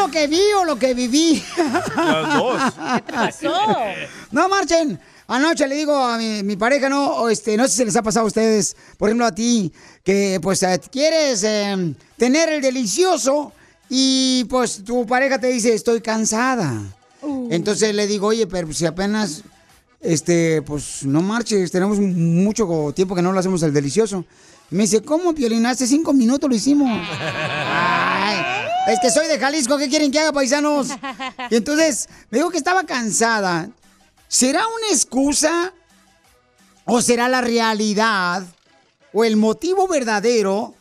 lo que vi o lo que viví? Las dos. ¿Qué te pasó? No marchen. Anoche le digo a mi, mi pareja, no, este, no sé si les ha pasado a ustedes, por ejemplo a ti, que pues eh, quieres eh, tener el delicioso y pues tu pareja te dice, estoy cansada. Entonces le digo, oye, pero si apenas, este, pues no marches, tenemos mucho tiempo que no lo hacemos el delicioso. Y me dice, ¿cómo, Piolín? Hace cinco minutos lo hicimos. Es que soy de Jalisco, ¿qué quieren que haga, paisanos? Y entonces me dijo que estaba cansada. ¿Será una excusa o será la realidad o el motivo verdadero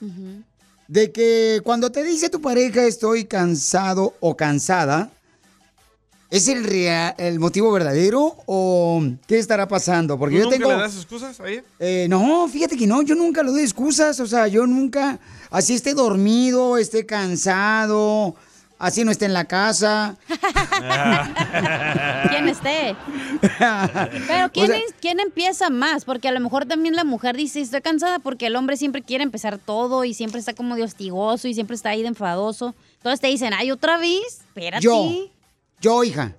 de que cuando te dice tu pareja estoy cansado o cansada, ¿es el, rea- el motivo verdadero o qué estará pasando? Porque ¿Tú yo nunca tengo... le das excusas a ella? Eh, no, fíjate que no, yo nunca le doy excusas, o sea, yo nunca, así esté dormido, esté cansado, así no esté en la casa. ¿Quién esté? Pero ¿quién, O sea- es- ¿quién empieza más? Porque a lo mejor también la mujer dice, estoy cansada porque el hombre siempre quiere empezar todo y siempre está como de hostigoso y siempre está ahí de enfadoso. Entonces te dicen, ay, otra vez, espérate. Yo, yo, hija.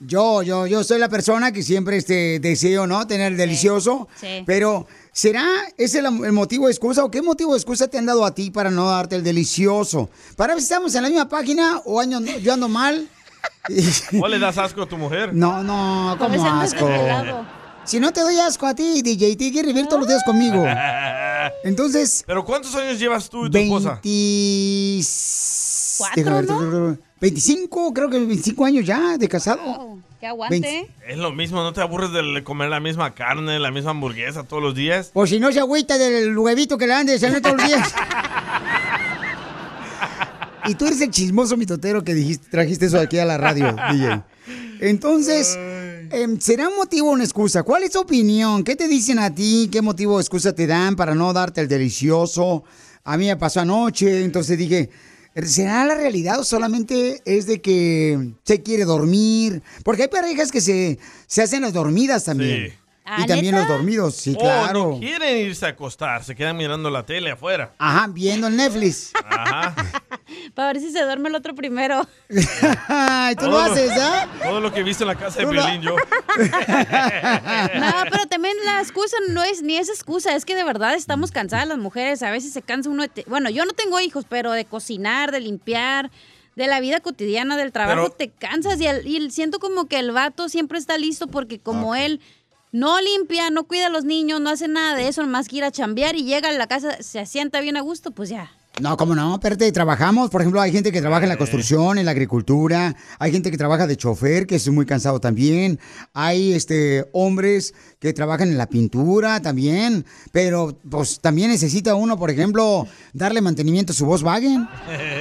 Yo, yo, yo soy la persona que siempre este, deseo, ¿no? Tener el delicioso. sí. Pero, ¿será ese el, el motivo de excusa o qué motivo de excusa te han dado a ti para no darte el delicioso? Para ver si estamos en la misma página o año- yo ando mal. ¿O le das asco a tu mujer? No, no, como asco. Si no te doy asco a ti, DJ, te quieres vivir todos los días conmigo. Entonces, ¿Pero cuántos años llevas tú y tu esposa? 20... Cuatro, déjame ver, ¿no? 25, creo que 25 años ya de casado. Wow, que aguante. Veinte. Es lo mismo, ¿no te aburres de comer la misma carne, la misma hamburguesa todos los días? Por si no se agüita del huevito que le dan de todos los días. y tú eres el chismoso mitotero que dijiste, trajiste eso aquí a la radio, DJ. Entonces, em, ¿será un motivo o una excusa? ¿Cuál es tu opinión? ¿Qué te dicen a ti? ¿Qué motivo o excusa te dan para no darte el delicioso? A mí me pasó anoche, entonces dije, ¿será la realidad o solamente es de que se quiere dormir? Porque hay parejas que se, se hacen las dormidas también. Sí. ¿Ah, Y también neta? los dormidos, sí, claro. no quieren irse a acostar, se quedan mirando la tele afuera. Ajá, viendo el Netflix. Ajá. Para ver si se duerme el otro primero. Ay, tú lo haces, ¿ah? Todo lo que he visto en la casa de Piolín, yo. No, pero también la excusa no es ni es excusa, es que de verdad estamos cansadas las mujeres. A veces se cansa uno de. te- Bueno, yo no tengo hijos, pero de cocinar, de limpiar, de la vida cotidiana, del trabajo, Pero- te cansas. Y, el- y siento como que el vato siempre está listo porque como él no limpia, no cuida a los niños, no hace nada de eso, nomás que ir a chambear y llega a la casa, se asienta bien a gusto, pues ya. No, cómo no, espérate, trabajamos, por ejemplo, hay gente que trabaja en la construcción, en la agricultura, hay gente que trabaja de chofer, que es muy cansado también, hay este hombres que trabajan en la pintura también, pero pues también necesita uno, por ejemplo, darle mantenimiento a su Volkswagen.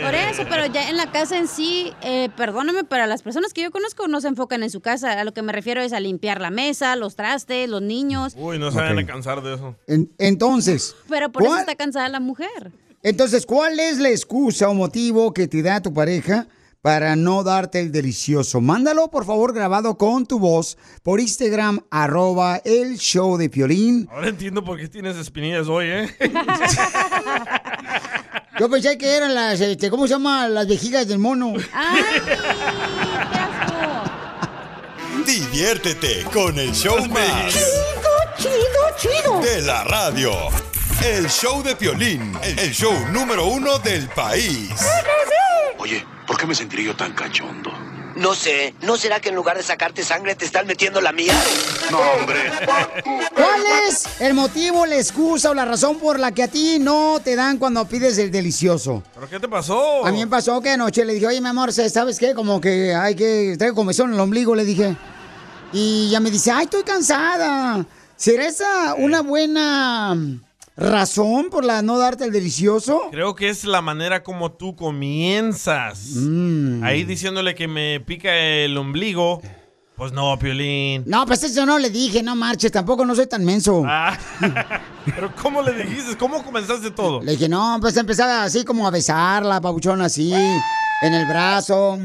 Por eso, pero ya en la casa en sí, eh, perdóname, pero las personas que yo conozco no se enfocan en su casa. A lo que me refiero es a limpiar la mesa, los trastes, los niños. Uy, no se van a cansar de eso. En- entonces, Pero por eso ¿cuál- está cansada la mujer. Entonces, ¿cuál es la excusa o motivo que te da tu pareja para no darte el delicioso? Mándalo, por favor, grabado con tu voz por Instagram, arroba el show de Piolín. Ahora entiendo por qué tienes espinillas hoy, ¿eh? Yo pensé que eran las, este, ¿cómo se llama? Las vejigas del mono. ¡Ay! ¡Qué asco! Diviértete con el show más Chido, chido, chido. de la radio. El show de Piolín, el show número uno del país. Oye, ¿por qué me sentiré yo tan cachondo? No sé, ¿no será que en lugar de sacarte sangre te están metiendo la mía? No, hombre. ¿Cuál es el motivo, la excusa o la razón por la que a ti no te dan cuando pides el delicioso? ¿Pero qué te pasó? A mí me pasó que anoche le dije, oye, mi amor, ¿sabes qué? Como que hay que... Traigo comezón en el ombligo, le dije. Y ya me dice, ay, estoy cansada. ¿Será esa una buena razón por la no darte el delicioso? Creo que es la manera como tú comienzas. Mm. Ahí diciéndole que me pica el ombligo. Pues no, Piolín. No, pues eso no le dije, no marches, tampoco no soy tan menso. Ah, Pero ¿cómo le dijiste? ¿Cómo comenzaste todo? Le dije, no, pues empezaba así como a besarla, pabuchón, así, en el brazo.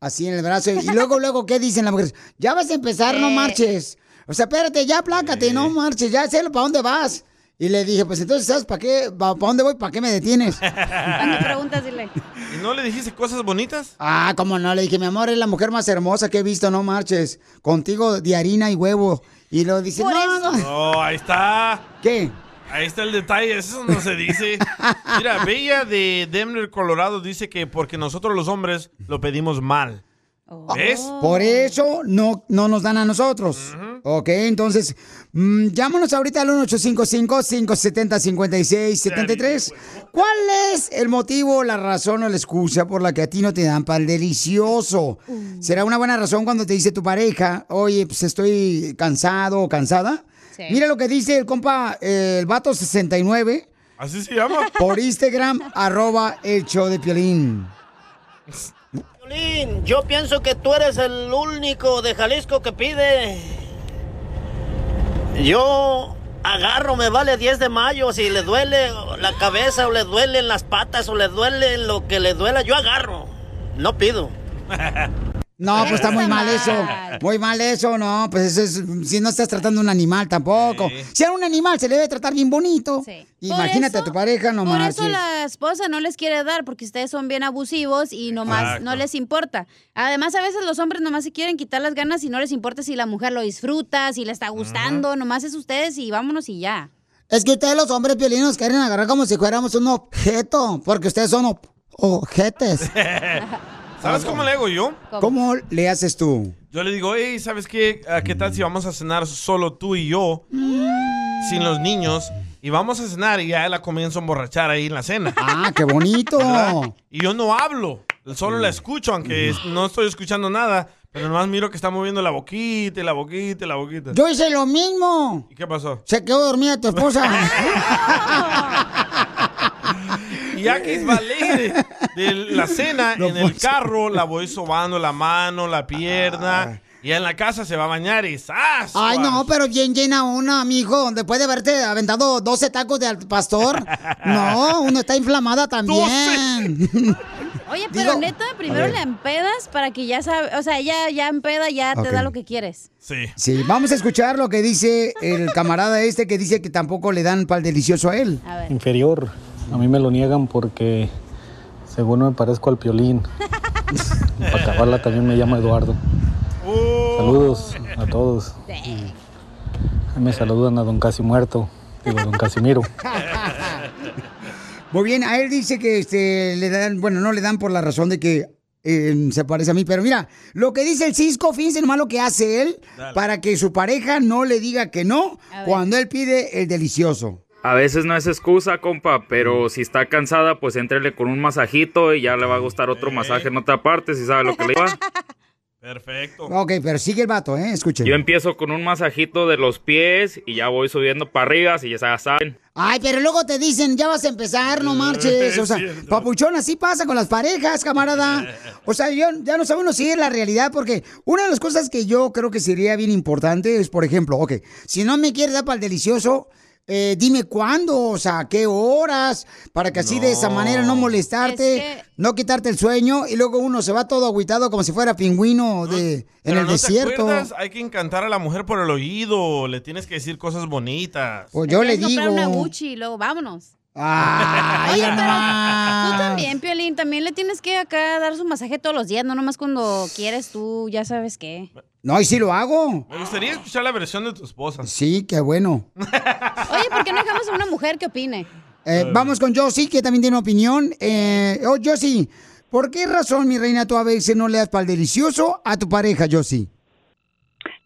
Así en el brazo. Y luego, luego, ¿qué dicen las mujeres? Ya vas a empezar, no Eh. marches. O sea, espérate, ya plácate, no marches, ya sé para dónde vas. Y le dije, pues entonces, ¿sabes para qué? ¿Para dónde voy? ¿Para qué me detienes? Cuando preguntas, dile. ¿Y no le dijiste cosas bonitas? Ah, cómo no, le dije, mi amor, es la mujer más hermosa que he visto, no marches. Contigo de harina y huevo. Y lo dice, Por no, eso. no. No, ahí está. ¿Qué? Ahí está el detalle, eso no se dice. Mira, Bella de Denver, Colorado, dice que porque nosotros los hombres lo pedimos mal. ¿Ves? Por eso no, no nos dan a nosotros. Ok, entonces, mm, llámanos ahorita al 1855-570-5673. ¿Cuál es el motivo, la razón o la excusa por la que a ti no te dan pan delicioso? ¿Será una buena razón cuando te dice tu pareja, oye, pues estoy cansado o cansada? Sí. Mira lo que dice el compa, eh, el vato 69, ¿Así se llama? por Instagram, arroba el show de Piolín. Yo pienso que tú eres el único de Jalisco que pide. Yo agarro, me vale 10 de mayo. Si le duele la cabeza o le duelen las patas o le duele lo que le duela, yo agarro. No pido. No, pues está muy mal eso. Muy mal eso, no. Pues eso es, si no estás tratando un animal tampoco. Sí. Si a un animal se le debe tratar bien bonito. Sí. Imagínate a tu pareja, no Por eso la esposa no les quiere dar, porque ustedes son bien abusivos y nomás Exacto. no les importa. Además, a veces los hombres nomás se quieren quitar las ganas y no les importa si la mujer lo disfruta, si le está gustando, nomás es ustedes y vámonos y ya. Es que ustedes los hombres piolinos quieren agarrar como si fuéramos un objeto, porque ustedes son ob- ojetes. ¿Sabes cómo le hago yo? ¿Cómo le haces tú? Yo le digo, hey, ¿sabes qué? Ah, ¿Qué tal si vamos a cenar solo tú y yo? Sin los niños. Y vamos a cenar y ya la comienzo a emborrachar ahí en la cena. Ah, qué bonito. ¿verdad? Y yo no hablo. Solo la escucho, aunque es- no estoy escuchando nada. Pero nomás miro que está moviendo la boquita y la boquita y la boquita. Yo hice lo mismo. ¿Y qué pasó? Se quedó dormida tu esposa. Y ya que va alegre de la cena, No en el carro la voy sobando la mano, la pierna. Y en la casa se va a bañar y ¡zas! Ay, no, pero bien llena una, mijo. Después de haberte aventado 12 tacos de al pastor. No, uno está inflamada también. Oye, pero Digo- neta, primero le empedas para que ya sabe, o sea, ya, ya empeda, ya te da lo que quieres. Sí. Sí, vamos a escuchar lo que dice el camarada este que dice que tampoco le dan pal delicioso a él. A ver. inferior. A mí me lo niegan porque según me parezco al piolín. Para acabarla también me llamo Eduardo. Uh, Saludos a todos. Me saludan a don Casi Muerto. Digo, don Casimiro. Muy bien, a él dice que este, le dan, bueno, no le dan por la razón de que eh, se parece a mí, pero mira, lo que dice el Cisco, fíjense nomás lo que hace él Dale. para que su pareja no le diga que no cuando él pide el delicioso. A veces no es excusa, compa, pero si está cansada, pues entrele con un masajito y ya le va a gustar otro masaje en otra parte, si sabe lo que le va. Perfecto. Ok, pero sigue el vato, ¿eh? Escuchen. Yo empiezo con un masajito de los pies y ya voy subiendo para arriba, si ya saben. Ay, pero luego te dicen, ya vas a empezar, no marches. O sea, papuchón, así pasa con las parejas, camarada. O sea, yo, ya no sabemos si es la realidad, porque una de las cosas que yo creo que sería bien importante es, por ejemplo, ok, si no me quieres dar para el delicioso, eh, dime cuándo, o sea, qué horas, para que así de esa manera no molestarte, Es que- no quitarte el sueño, y luego uno se va todo agüitado como si fuera pingüino de, en el ¿no te desierto. acuerdas? Hay que encantar a la mujer por el oído. Le tienes que decir cosas bonitas. Pues yo le digo. comprar una Gucci y luego vámonos. Ay, Oye, pero. Tú también, Piolín, también le tienes que acá dar su masaje todos los días, no nomás cuando quieres tú, ya sabes qué. No, y sí lo hago. Me gustaría escuchar la versión de tu esposa. Sí, qué bueno. Oye, ¿por qué no dejamos a una mujer que opine? Eh, vamos con Josie, que también tiene opinión. Eh, oh, Josie, ¿por qué razón, mi reina, tú a veces no le das pal delicioso a tu pareja, Josie?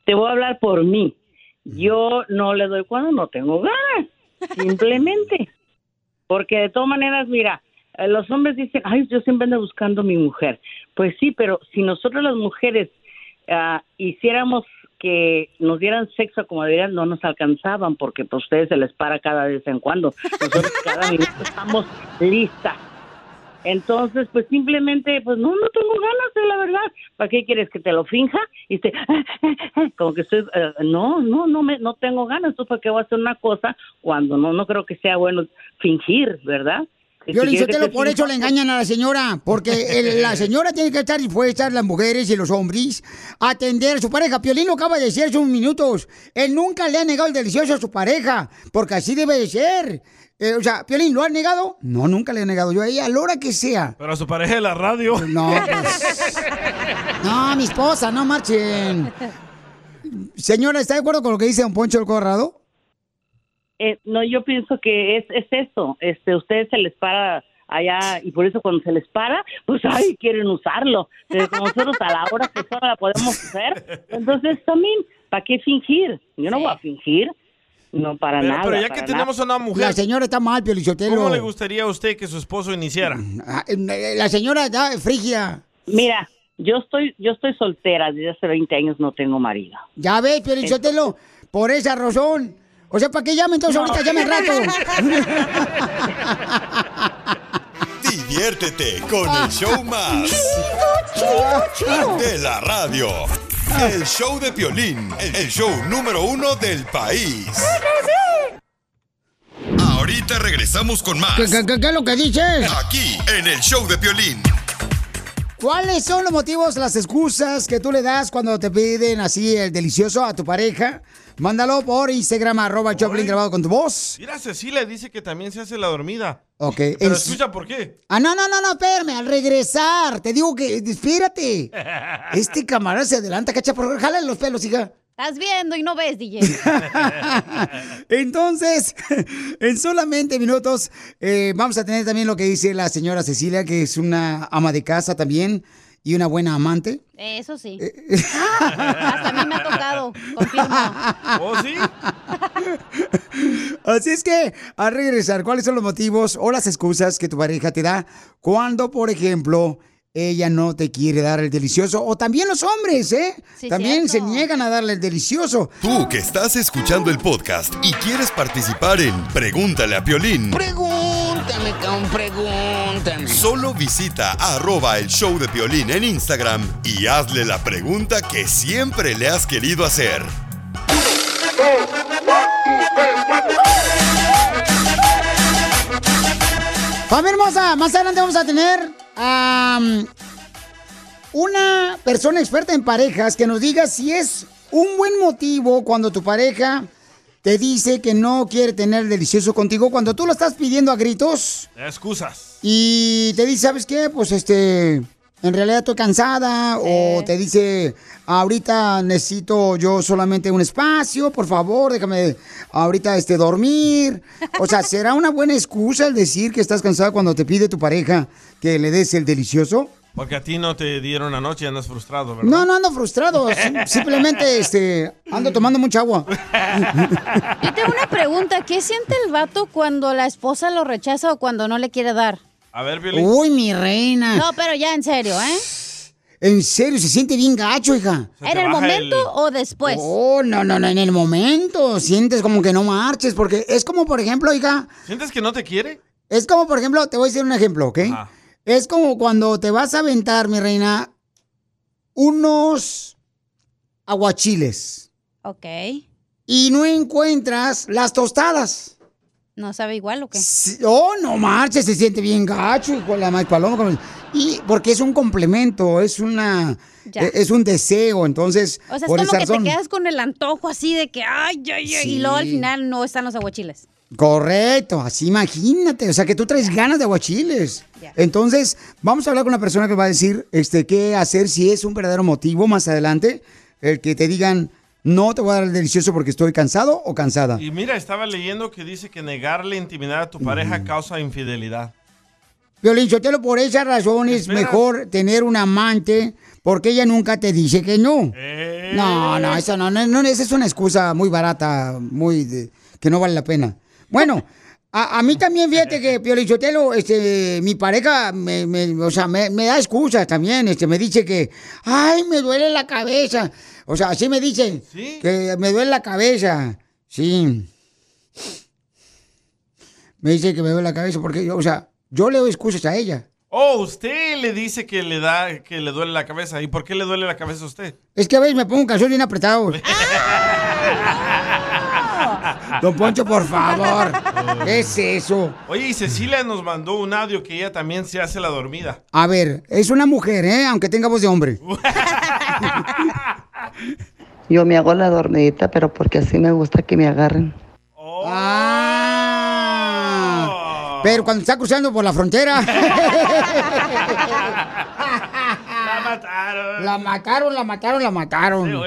Te voy a hablar por mí. Yo no le doy cuando no tengo ganas, simplemente. Porque de todas maneras, mira, eh, los hombres dicen, ay, yo siempre ando buscando mi mujer. Pues sí, pero si nosotros las mujeres ah, hiciéramos que nos dieran sexo como deberían, no nos alcanzaban, porque pues, ustedes se les para cada vez en cuando. Nosotros cada minuto estamos listas. Entonces, pues simplemente, pues no, no tengo ganas de la verdad. ¿Para qué quieres que te lo finja? Y te, como que estoy, eh, no, no, no me, no tengo ganas. ¿Tú para qué voy a hacer una cosa cuando no, no creo que sea bueno fingir, verdad? Violín Si que te por eso le engañan a la señora, porque el- la señora tiene que estar dispuesta, las mujeres y los hombres, a atender a su pareja. Piolín lo acaba de decir hace unos minutos. Él nunca le ha negado el delicioso a su pareja, porque así debe de ser. Eh, o sea, Piolín, ¿lo ha negado? No, nunca le he negado yo a ella, a la hora que sea. Pero a su pareja de la radio. No, pues. No, mi esposa, no marchen. Señora, ¿está de acuerdo con lo que dice don Poncho el Corrado? Eh, no, yo pienso que es, es eso. Este, ustedes se les para allá y por eso cuando se les para, pues ay, quieren usarlo. Pero como nosotros a la hora que solo la podemos hacer, entonces también, ¿para qué fingir? Yo no voy a fingir, no para Pero, nada. pero ya que tenemos a una mujer, La señora está mal, Piolichotelo. ¿cómo le gustaría a usted que su esposo iniciara? La señora está frigia. Mira, yo estoy, yo estoy soltera desde hace 20 años, no tengo marido. Ya ves, Piolichotelo, por esa razón. O sea, ¿para qué llame entonces ahorita? Llame al rato. Diviértete con el show más. De la radio. El show de Piolín. El show número uno del país. Ahorita regresamos con más. ¿Qué, qué- qué- qué es lo que dices? Aquí, en el show de Piolín. ¿Cuáles son los motivos, las excusas que tú le das cuando te piden así el delicioso a tu pareja? Mándalo por Instagram, arroba Choplin grabado con tu voz. Mira, Cecilia dice que también se hace la dormida. Ok. Pero escucha por qué. Ah, no, no, no, no, espérame, al regresar. Te digo que, espérate. Este camarada se adelanta, cacha, por jálale los pelos, hija. Estás viendo y no ves, DJ. Entonces, en solamente minutos eh, vamos a tener también lo que dice la señora Cecilia, que es una ama de casa también y una buena amante. Eso sí. Hasta a mí me ha tocado. Confirmo. ¿Oh, sí? Así es que, al regresar, ¿cuáles son los motivos o las excusas que tu pareja te da cuando, por ejemplo, ella no te quiere dar el delicioso? O también los hombres, ¿eh? Sí, también cierto. se niegan a darle el delicioso. Tú que estás escuchando el podcast y quieres participar en Pregúntale a Piolín. Pregúntame, cabrón, pregúntame. Solo visita arroba el show de Piolín en Instagram y hazle la pregunta que siempre le has querido hacer. Familia hermosa, más adelante vamos a tener a una persona experta en parejas que nos diga si es un buen motivo cuando tu pareja te dice que no quiere tener el delicioso contigo, cuando tú lo estás pidiendo a gritos Excusas. y te dice, ¿sabes qué? Pues este, en realidad estoy cansada o te dice, ahorita necesito yo solamente un espacio, por favor, déjame ahorita este dormir. O sea, ¿será una buena excusa el decir que estás cansada cuando te pide tu pareja que le des el delicioso? Porque a ti no te dieron anoche y andas frustrado, ¿verdad? No, no ando frustrado, sim- simplemente este ando tomando mucha agua. Yo tengo una pregunta. ¿Qué siente el vato cuando la esposa lo rechaza o cuando no le quiere dar? A ver. Uy, mi reina. No, pero ya en serio, ¿eh? En serio, se siente bien gacho, hija. ¿En el momento o después? Oh, no, no, no, en el momento. Sientes como que no marches, porque es como, por ejemplo, hija, ¿Sientes que no te quiere? es como, por ejemplo, te voy a decir un ejemplo, ¿ok? Es como cuando te vas a aventar, mi reina, unos aguachiles Ok. y no encuentras las tostadas. ¿No sabe igual o qué? Sí, Oh, no marches, se siente bien gacho, hijo de la más paloma. como- Y porque es un complemento, es una, Ya. e- es un deseo, entonces, O sea, es por como que razón. te quedas con el antojo así de que, ay, ay, ay, y luego al final no están los aguachiles. Correcto, así imagínate, o sea que tú traes ganas de aguachiles. Entonces, vamos a hablar con una persona que va a decir este, qué hacer si es un verdadero motivo más adelante, el que te digan, no te voy a dar el delicioso porque estoy cansado o cansada. Y mira, estaba leyendo que dice que negarle intimidad a tu pareja causa infidelidad. Violín Sotelo, por esa razón es Espera. mejor tener un amante porque ella nunca te dice que no. Eh. No, no, eso no, no, no, esa es una excusa muy barata, muy de- que no vale la pena. Bueno, a, a mí también, fíjate que Piolichotelo, este, mi pareja, me, me- o sea, me, me da excusas también, este, me dice que, ay, me duele la cabeza. O sea, así me dicen, que me duele la cabeza. Sí. Me dice que me duele la cabeza porque, yo, o sea, yo le doy excusas a ella. Oh, usted le dice que le da, que le duele la cabeza. ¿Y por qué le duele la cabeza a usted? Es que a veces me pongo un calzón bien apretado. Don Poncho, por favor. ¿Qué es eso? Oye, y Cecilia nos mandó un audio que ella también se hace la dormida. A ver, es una mujer, ¿eh? Aunque tenga voz de hombre. Yo me hago la dormidita, pero porque así me gusta que me agarren. Ah. Pero cuando está cruzando por la frontera. La mataron. La mataron, la mataron, la mataron.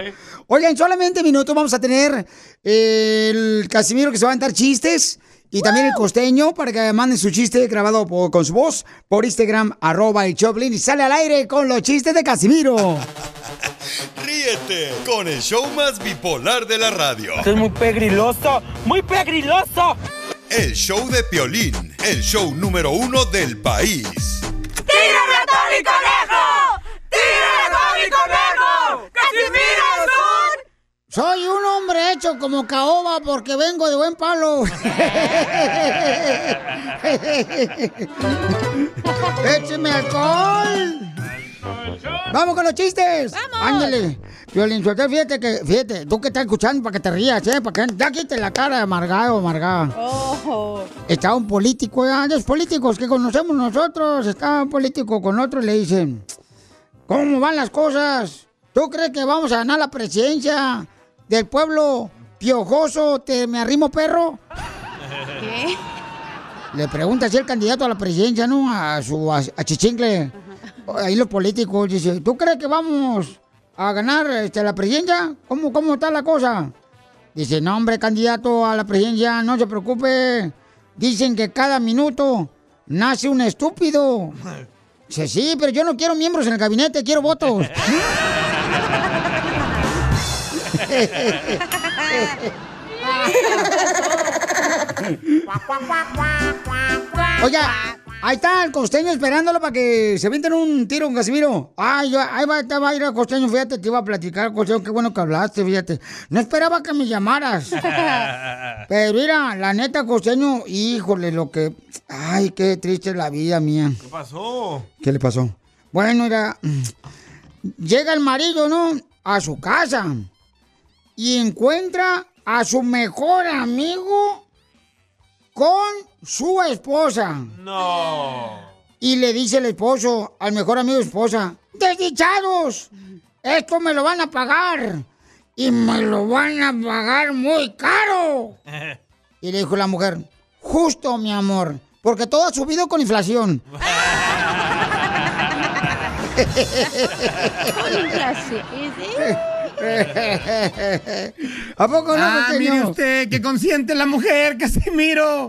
Oigan, solamente minutos vamos a tener el Casimiro que se va a aventar chistes y también el costeño para que manden su chiste grabado por- con su voz por Instagram, arroba el Choplin y sale al aire con los chistes de Casimiro. Ríete con el show más bipolar de la radio. Esto es muy pegriloso, muy pegriloso. El show de Piolín, el show número uno del país. ¡Tírame a Tony Conejo! ¡Tírame a Tony Conejo! ¡Casimiro es un... Soy un hombre hecho como caoba porque vengo de buen palo. ¡Écheme alcohol! ¡Vamos con los chistes! ¡Vamos! Ándale. Violín, fíjate que, fíjate, tú que estás escuchando para que te rías, ¿eh? Para que ya quite la cara de amargado, amargada. Oh. Está un político, ya, los políticos que conocemos nosotros, está un político con otro y le dicen, ¿cómo van las cosas? ¿Tú crees que vamos a ganar la presidencia del pueblo piojoso, te me arrimo perro? ¿Qué? Le pregunta así el candidato a la presidencia, ¿no? A su a, a Chichincle. Ahí los políticos dice, ¿tú crees que vamos a ganar este, la presidencia? ¿Cómo, ¿Cómo está la cosa? Dice, no, hombre, candidato a la presidencia, no se preocupe. Dicen que cada minuto nace un estúpido. Dice, sí, pero yo no quiero miembros en el gabinete, quiero votos. Oiga, ahí está el costeño esperándolo para que se venten un tiro, un Casimiro. Ay, yo- ahí va, te va a ir el costeño, fíjate, te iba a platicar, costeño, qué bueno que hablaste, fíjate. No esperaba que me llamaras. Pero mira, la neta, costeño, híjole, lo que... Ay, qué triste es la vida mía. ¿Qué pasó? ¿Qué le pasó? Bueno, mira, llega el marido, ¿no? A su casa y encuentra a su mejor amigo con su esposa. No. Y le dice el esposo al mejor amigo esposa, desdichados, esto me lo van a pagar y me lo van a pagar muy caro. Y le dijo la mujer, justo mi amor, porque todo ha subido con inflación. ¿A poco no, Ah, mire usted, que consiente la mujer, Casimiro.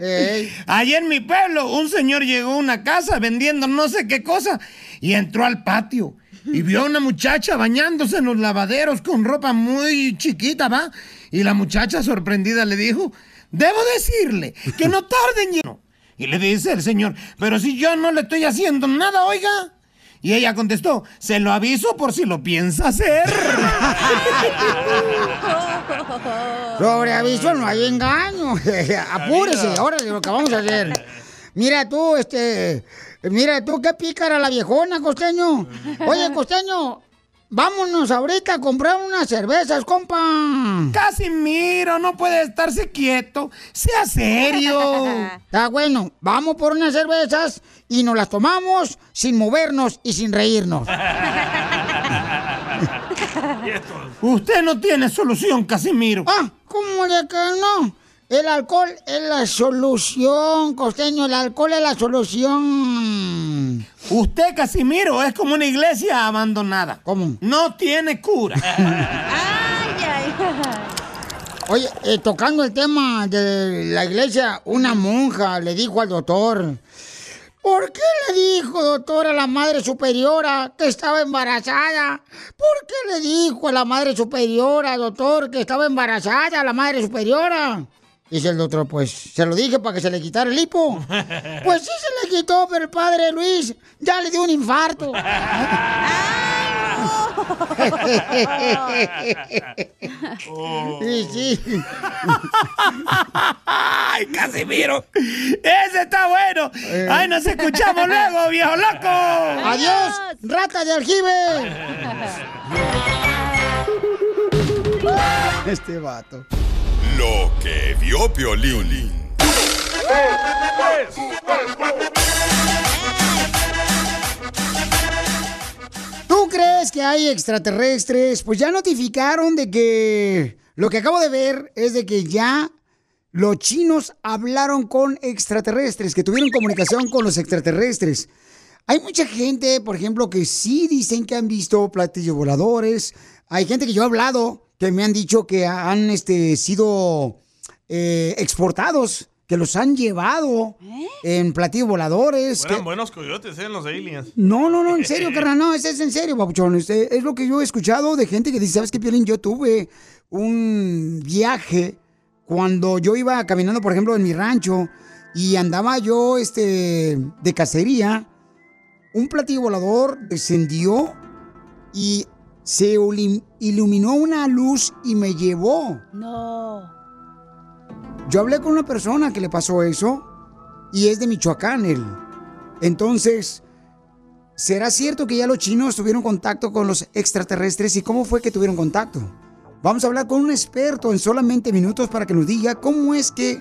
Allá en mi pueblo, un señor llegó a una casa vendiendo no sé qué cosa y entró al patio y vio a una muchacha bañándose en los lavaderos con ropa muy chiquita, ¿va? Y la muchacha sorprendida le dijo, debo decirle que no tarden. en lleno". Y le dice el señor, pero si yo no le estoy haciendo nada, oiga. Y ella contestó, se lo aviso por si lo piensa hacer. Sobre aviso no hay engaño. Apúrese, ahora lo que vamos a hacer. Mira tú, este. Mira tú, qué pícara la viejona, costeño. Oye, costeño, vámonos ahorita a comprar unas cervezas, compa. Casimiro, no puede estarse quieto. Sea serio. Está bueno, vamos por unas cervezas y nos las tomamos sin movernos y sin reírnos. Usted no tiene solución, Casimiro. Ah, ¿cómo de que no? El alcohol es la solución, costeño. El alcohol es la solución. Usted, Casimiro, es como una iglesia abandonada. ¿Cómo? No tiene cura. Oye, eh, tocando el tema de la iglesia, una monja le dijo al doctor, ¿por qué le dijo, doctor, a la madre superiora que estaba embarazada? ¿Por qué le dijo a la madre superiora, doctor, que estaba embarazada, a la madre superiora? Dice el doctor, pues se lo dije para que se le quitara el hipo. Pues sí se le quitó, pero el padre Luis ya le dio un infarto. Sí, sí. ¡Ay, Casimiro! ¡Ese está bueno! ¡Ay, nos escuchamos luego, viejo loco! ¡Adiós, rata de aljibe! Este vato. Lo que vio Piolín. ¿Tú crees que hay extraterrestres? Pues ya notificaron de que lo que acabo de ver es de que ya los chinos hablaron con extraterrestres, que tuvieron comunicación con los extraterrestres. Hay mucha gente, por ejemplo, que sí dicen que han visto platillos voladores. Hay gente que yo he hablado que me han dicho que han este, sido eh, exportados, que los han llevado en platillos voladores. que- Eran buenos coyotes, ¿eh? Los aliens. no, no, no, en serio, carnal, no, es, es en serio, papuchón. Este, es lo que yo he escuchado de gente que dice, ¿sabes qué, Piolín? Yo tuve un viaje cuando yo iba caminando, por ejemplo, en mi rancho y andaba yo, este, de cacería. Un platillo volador descendió y se iluminó una luz y me llevó. No. Yo hablé con una persona que le pasó eso y es de Michoacán él. Entonces, ¿será cierto que ya los chinos tuvieron contacto con los extraterrestres y cómo fue que tuvieron contacto? Vamos a hablar con un experto en solamente minutos para que nos diga cómo es que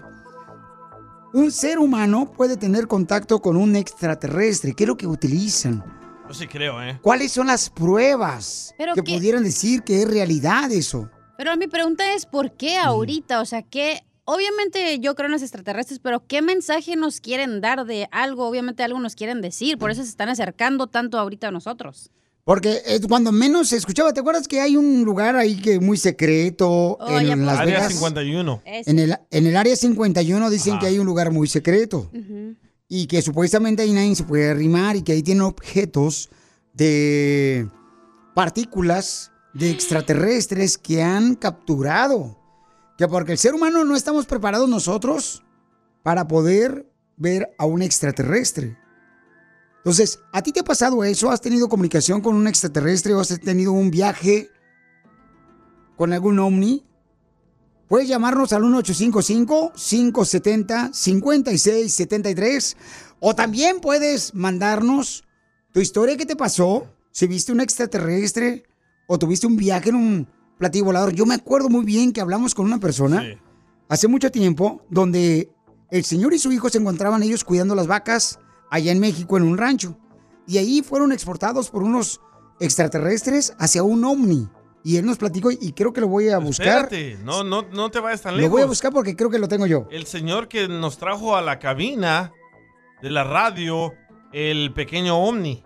un ser humano puede tener contacto con un extraterrestre. ¿Qué es lo que utilizan? Yo sí creo, ¿eh? ¿Cuáles son las pruebas Pero que qué- pudieran decir que es realidad eso? Pero mi pregunta es, ¿por qué ahorita? O sea, ¿qué? Obviamente yo creo en los extraterrestres, pero ¿qué mensaje nos quieren dar de algo? Obviamente algo nos quieren decir, por eso se están acercando tanto ahorita a nosotros. Porque es cuando menos se escuchaba, ¿te acuerdas que hay un lugar ahí que muy secreto Oh, en ya. Las Área Vegas? 51. En el, en el área 51 dicen Ajá. que hay un lugar muy secreto y que supuestamente ahí nadie se puede arrimar y que ahí tienen objetos de partículas de extraterrestres que han capturado. Que porque el ser humano no estamos preparados nosotros para poder ver a un extraterrestre. Entonces, ¿a ti te ha pasado eso? ¿Has tenido comunicación con un extraterrestre o has tenido un viaje con algún ovni? Puedes llamarnos al 1855-570-5673 o también puedes mandarnos tu historia que te pasó, si viste un extraterrestre o tuviste un viaje en un platillo volador. Yo me acuerdo muy bien que hablamos con una persona hace mucho tiempo donde el señor y su hijo se encontraban ellos cuidando las vacas allá en México en un rancho. Y ahí fueron exportados por unos extraterrestres hacia un ovni. Y él nos platicó y creo que lo voy a buscar. Espérate, no, no, no te vayas tan Lo lejos. voy a buscar porque creo que lo tengo yo. El señor que nos trajo a la cabina de la radio el pequeño ovni.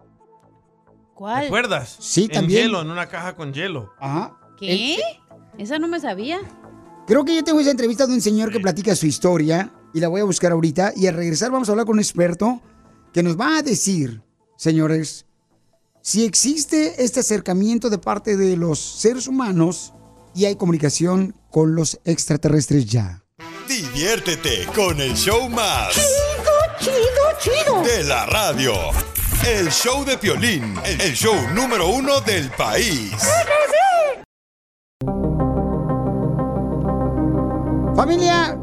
¿Cuál? ¿Te acuerdas? Sí, en también. hielo, en una caja con hielo. Ajá. ¿Qué? Esa no me sabía. Creo que yo tengo esa entrevista de un señor que platica su historia y la voy a buscar ahorita. Y al regresar vamos a hablar con un experto que nos va a decir, señores, si existe este acercamiento de parte de los seres humanos y hay comunicación con los extraterrestres ya. Diviértete con el show más. Chido, chido, chido. De la radio. El show de Piolín, el show número uno del país. Familia,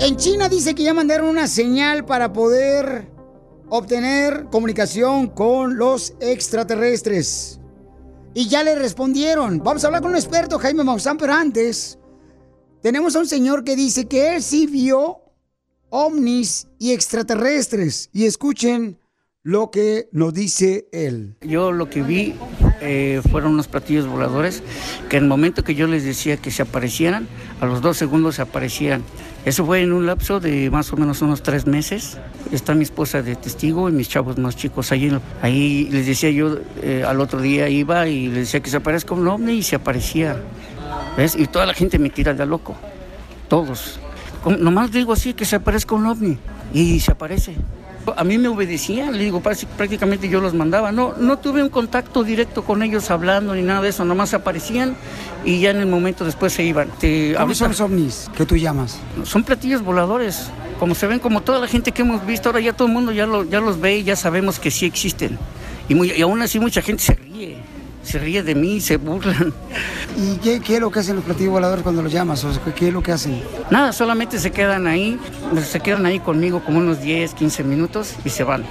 en China dice que ya mandaron una señal para poder obtener comunicación con los extraterrestres. Y ya le respondieron. Vamos a hablar con un experto, Jaime Maussan, pero antes tenemos a un señor que dice que él sí vio ovnis y extraterrestres. Y escuchen lo que nos dice él. Yo lo que vi eh, fueron unos platillos voladores que en el momento que yo les decía que se aparecieran, a los dos segundos se aparecían. Eso fue en un lapso de más o menos unos tres meses. Está mi esposa de testigo y mis chavos más chicos ahí. Ahí les decía yo, eh, al otro día iba y les decía que se aparezca un ovni y se aparecía. ¿Ves? Y toda la gente me tira de loco. Todos. Como- Nomás digo así, que se aparezca un ovni. Y se aparece. A mí me obedecían, le digo, prácti- prácticamente yo los mandaba. No, no tuve un contacto directo con ellos hablando ni nada de eso, nomás aparecían y ya en el momento después se iban. Te- ¿Cómo ahorita- son los ovnis que tú llamas? son platillos voladores, como se ven, como toda la gente que hemos visto, ahora ya todo el mundo ya, lo- ya los ve y ya sabemos que sí existen. Y, muy- y aún así mucha gente se ríe, se ríe de mí, se burlan. ¿Y qué, qué es lo que hacen los platillos voladores cuando los llamas? O sea, ¿qué, qué es lo que hacen? Nada, solamente se quedan ahí, se quedan ahí conmigo como unos 10, 15 minutos y se van.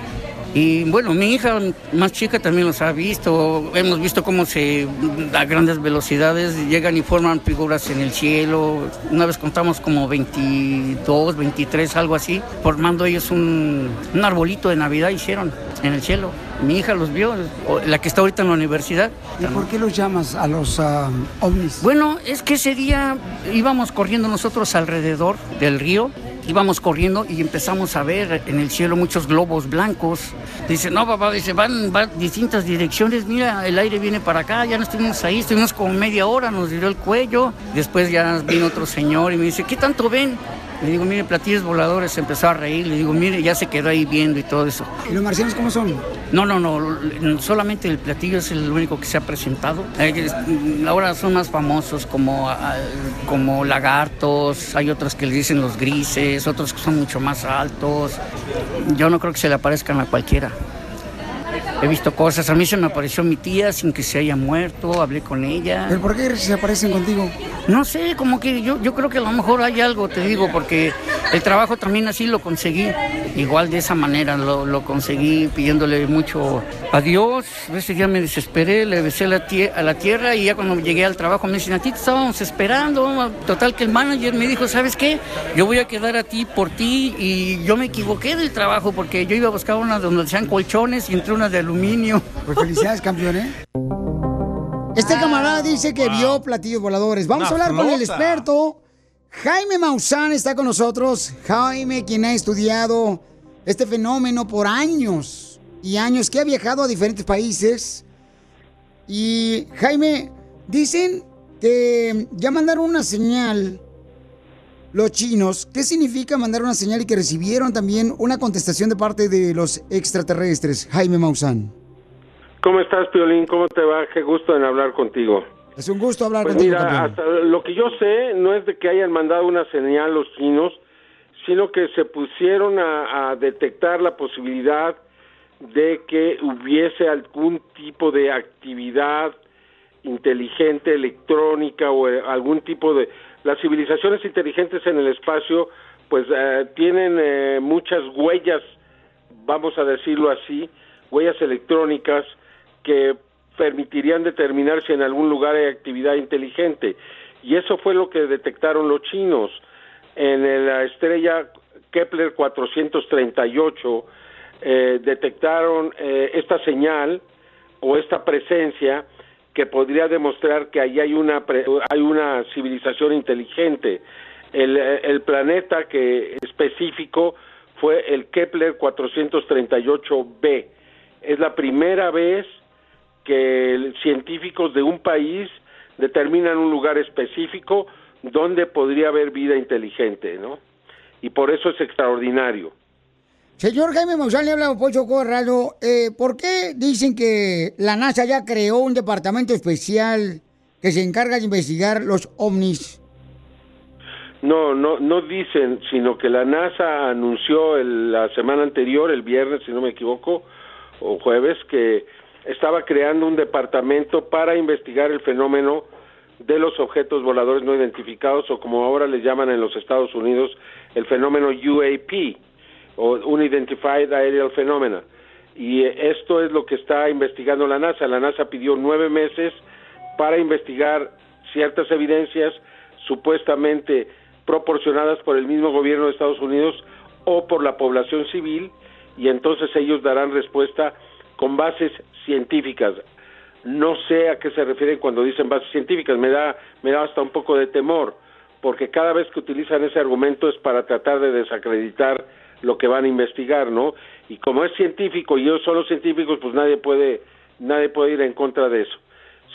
Y bueno, mi hija más chica también los ha visto. Hemos visto cómo se a grandes velocidades llegan y forman figuras en el cielo. Una vez contamos como 22, 23, algo así, formando ellos un, un arbolito de Navidad hicieron en el cielo. Mi hija los vio, la que está ahorita en la universidad. ¿Y por qué los llamas a los ah, ovnis? Bueno, es que ese día íbamos corriendo nosotros alrededor del río, íbamos corriendo y empezamos a ver en el cielo muchos globos blancos. Dice, no, papá, dice, van, van distintas direcciones, mira, el aire viene para acá, ya no estuvimos ahí, estuvimos como media hora, nos dio el cuello. Después ya vino otro señor y me dice, ¿qué tanto ven? Le digo, mire, platillos voladores, se empezó a reír, le digo, mire, ya se quedó ahí viendo y todo eso. ¿Y los marcianos cómo son? No, no, no, solamente el platillo es el único que se ha presentado. Es- Ahora son más famosos como, ah, como lagartos, hay otros que le dicen los grises, otros que son mucho más altos. Yo no creo que se le aparezcan a cualquiera. He visto cosas, a mí se me apareció mi tía sin que se haya muerto, hablé con ella. ¿Pero por qué se aparecen contigo? No sé, como que yo, yo creo que a lo mejor hay algo, te digo, porque el trabajo también así lo conseguí. Igual de esa manera lo, lo conseguí pidiéndole mucho a Dios. Ese día me desesperé, le besé la a la tierra y ya cuando llegué al trabajo me dicen, a ti te estábamos esperando. Total que el manager me dijo, ¿sabes qué? Yo voy a quedar a ti por ti y yo me equivoqué del trabajo porque yo iba a buscar una donde sean colchones y entré una de aluminio. Pues felicidades, campeón, ¿eh? Este camarada dice que vio platillos voladores. Vamos Una a hablar con el experto. Jaime Maussan está con nosotros. Jaime, quien ha estudiado este fenómeno por años y años, que ha viajado a diferentes países. Y Jaime, dicen que ya mandaron una señal los chinos. ¿Qué significa mandar una señal y que recibieron también una contestación de parte de los extraterrestres? Jaime Maussan. ¿Cómo estás, Piolín? ¿Cómo te va? Qué gusto en hablar contigo. Es un gusto hablar Pues contigo, mira, campeón. hasta lo que yo sé no es de que hayan mandado una señal los chinos, sino que se pusieron a, a detectar la posibilidad de que hubiese algún tipo de actividad inteligente, electrónica o eh, algún tipo de... Las civilizaciones inteligentes en el espacio pues eh, tienen eh, muchas huellas, vamos a decirlo así, huellas electrónicas que permitirían determinar si en algún lugar hay actividad inteligente. Y eso fue lo que detectaron los chinos. En la estrella Kepler 438 eh, detectaron eh, esta señal o esta presencia que podría demostrar que ahí hay una hay una civilización inteligente. El, el planeta que específico fue el Kepler 438b. Es la primera vez que científicos de un país determinan un lugar específico donde podría haber vida inteligente, ¿no? Y por eso es extraordinario. Señor Jaime Maussan, le habla Pocho Corrado. Eh, ¿Por qué dicen que la NASA ya creó un departamento especial que se encarga de investigar los ovnis? No, no, no dicen, sino que la NASA anunció el- la semana anterior, el viernes, si no me equivoco, o jueves, que estaba creando un departamento para investigar el fenómeno de los objetos voladores no identificados, o como ahora les llaman en los Estados Unidos, el fenómeno UAP, o Unidentified Aerial Phenomena. Y eh, esto es lo que está investigando la NASA. La NASA pidió nueve meses para investigar ciertas evidencias supuestamente proporcionadas por el mismo gobierno de Estados Unidos o por la población civil y entonces ellos darán respuesta con bases científicas. No sé a qué se refieren cuando dicen bases científicas, me da, me da hasta un poco de temor, porque cada vez que utilizan ese argumento es para tratar de desacreditar lo que van a investigar, ¿no? Y como es científico y ellos son los científicos, pues nadie puede, nadie puede ir en contra de eso.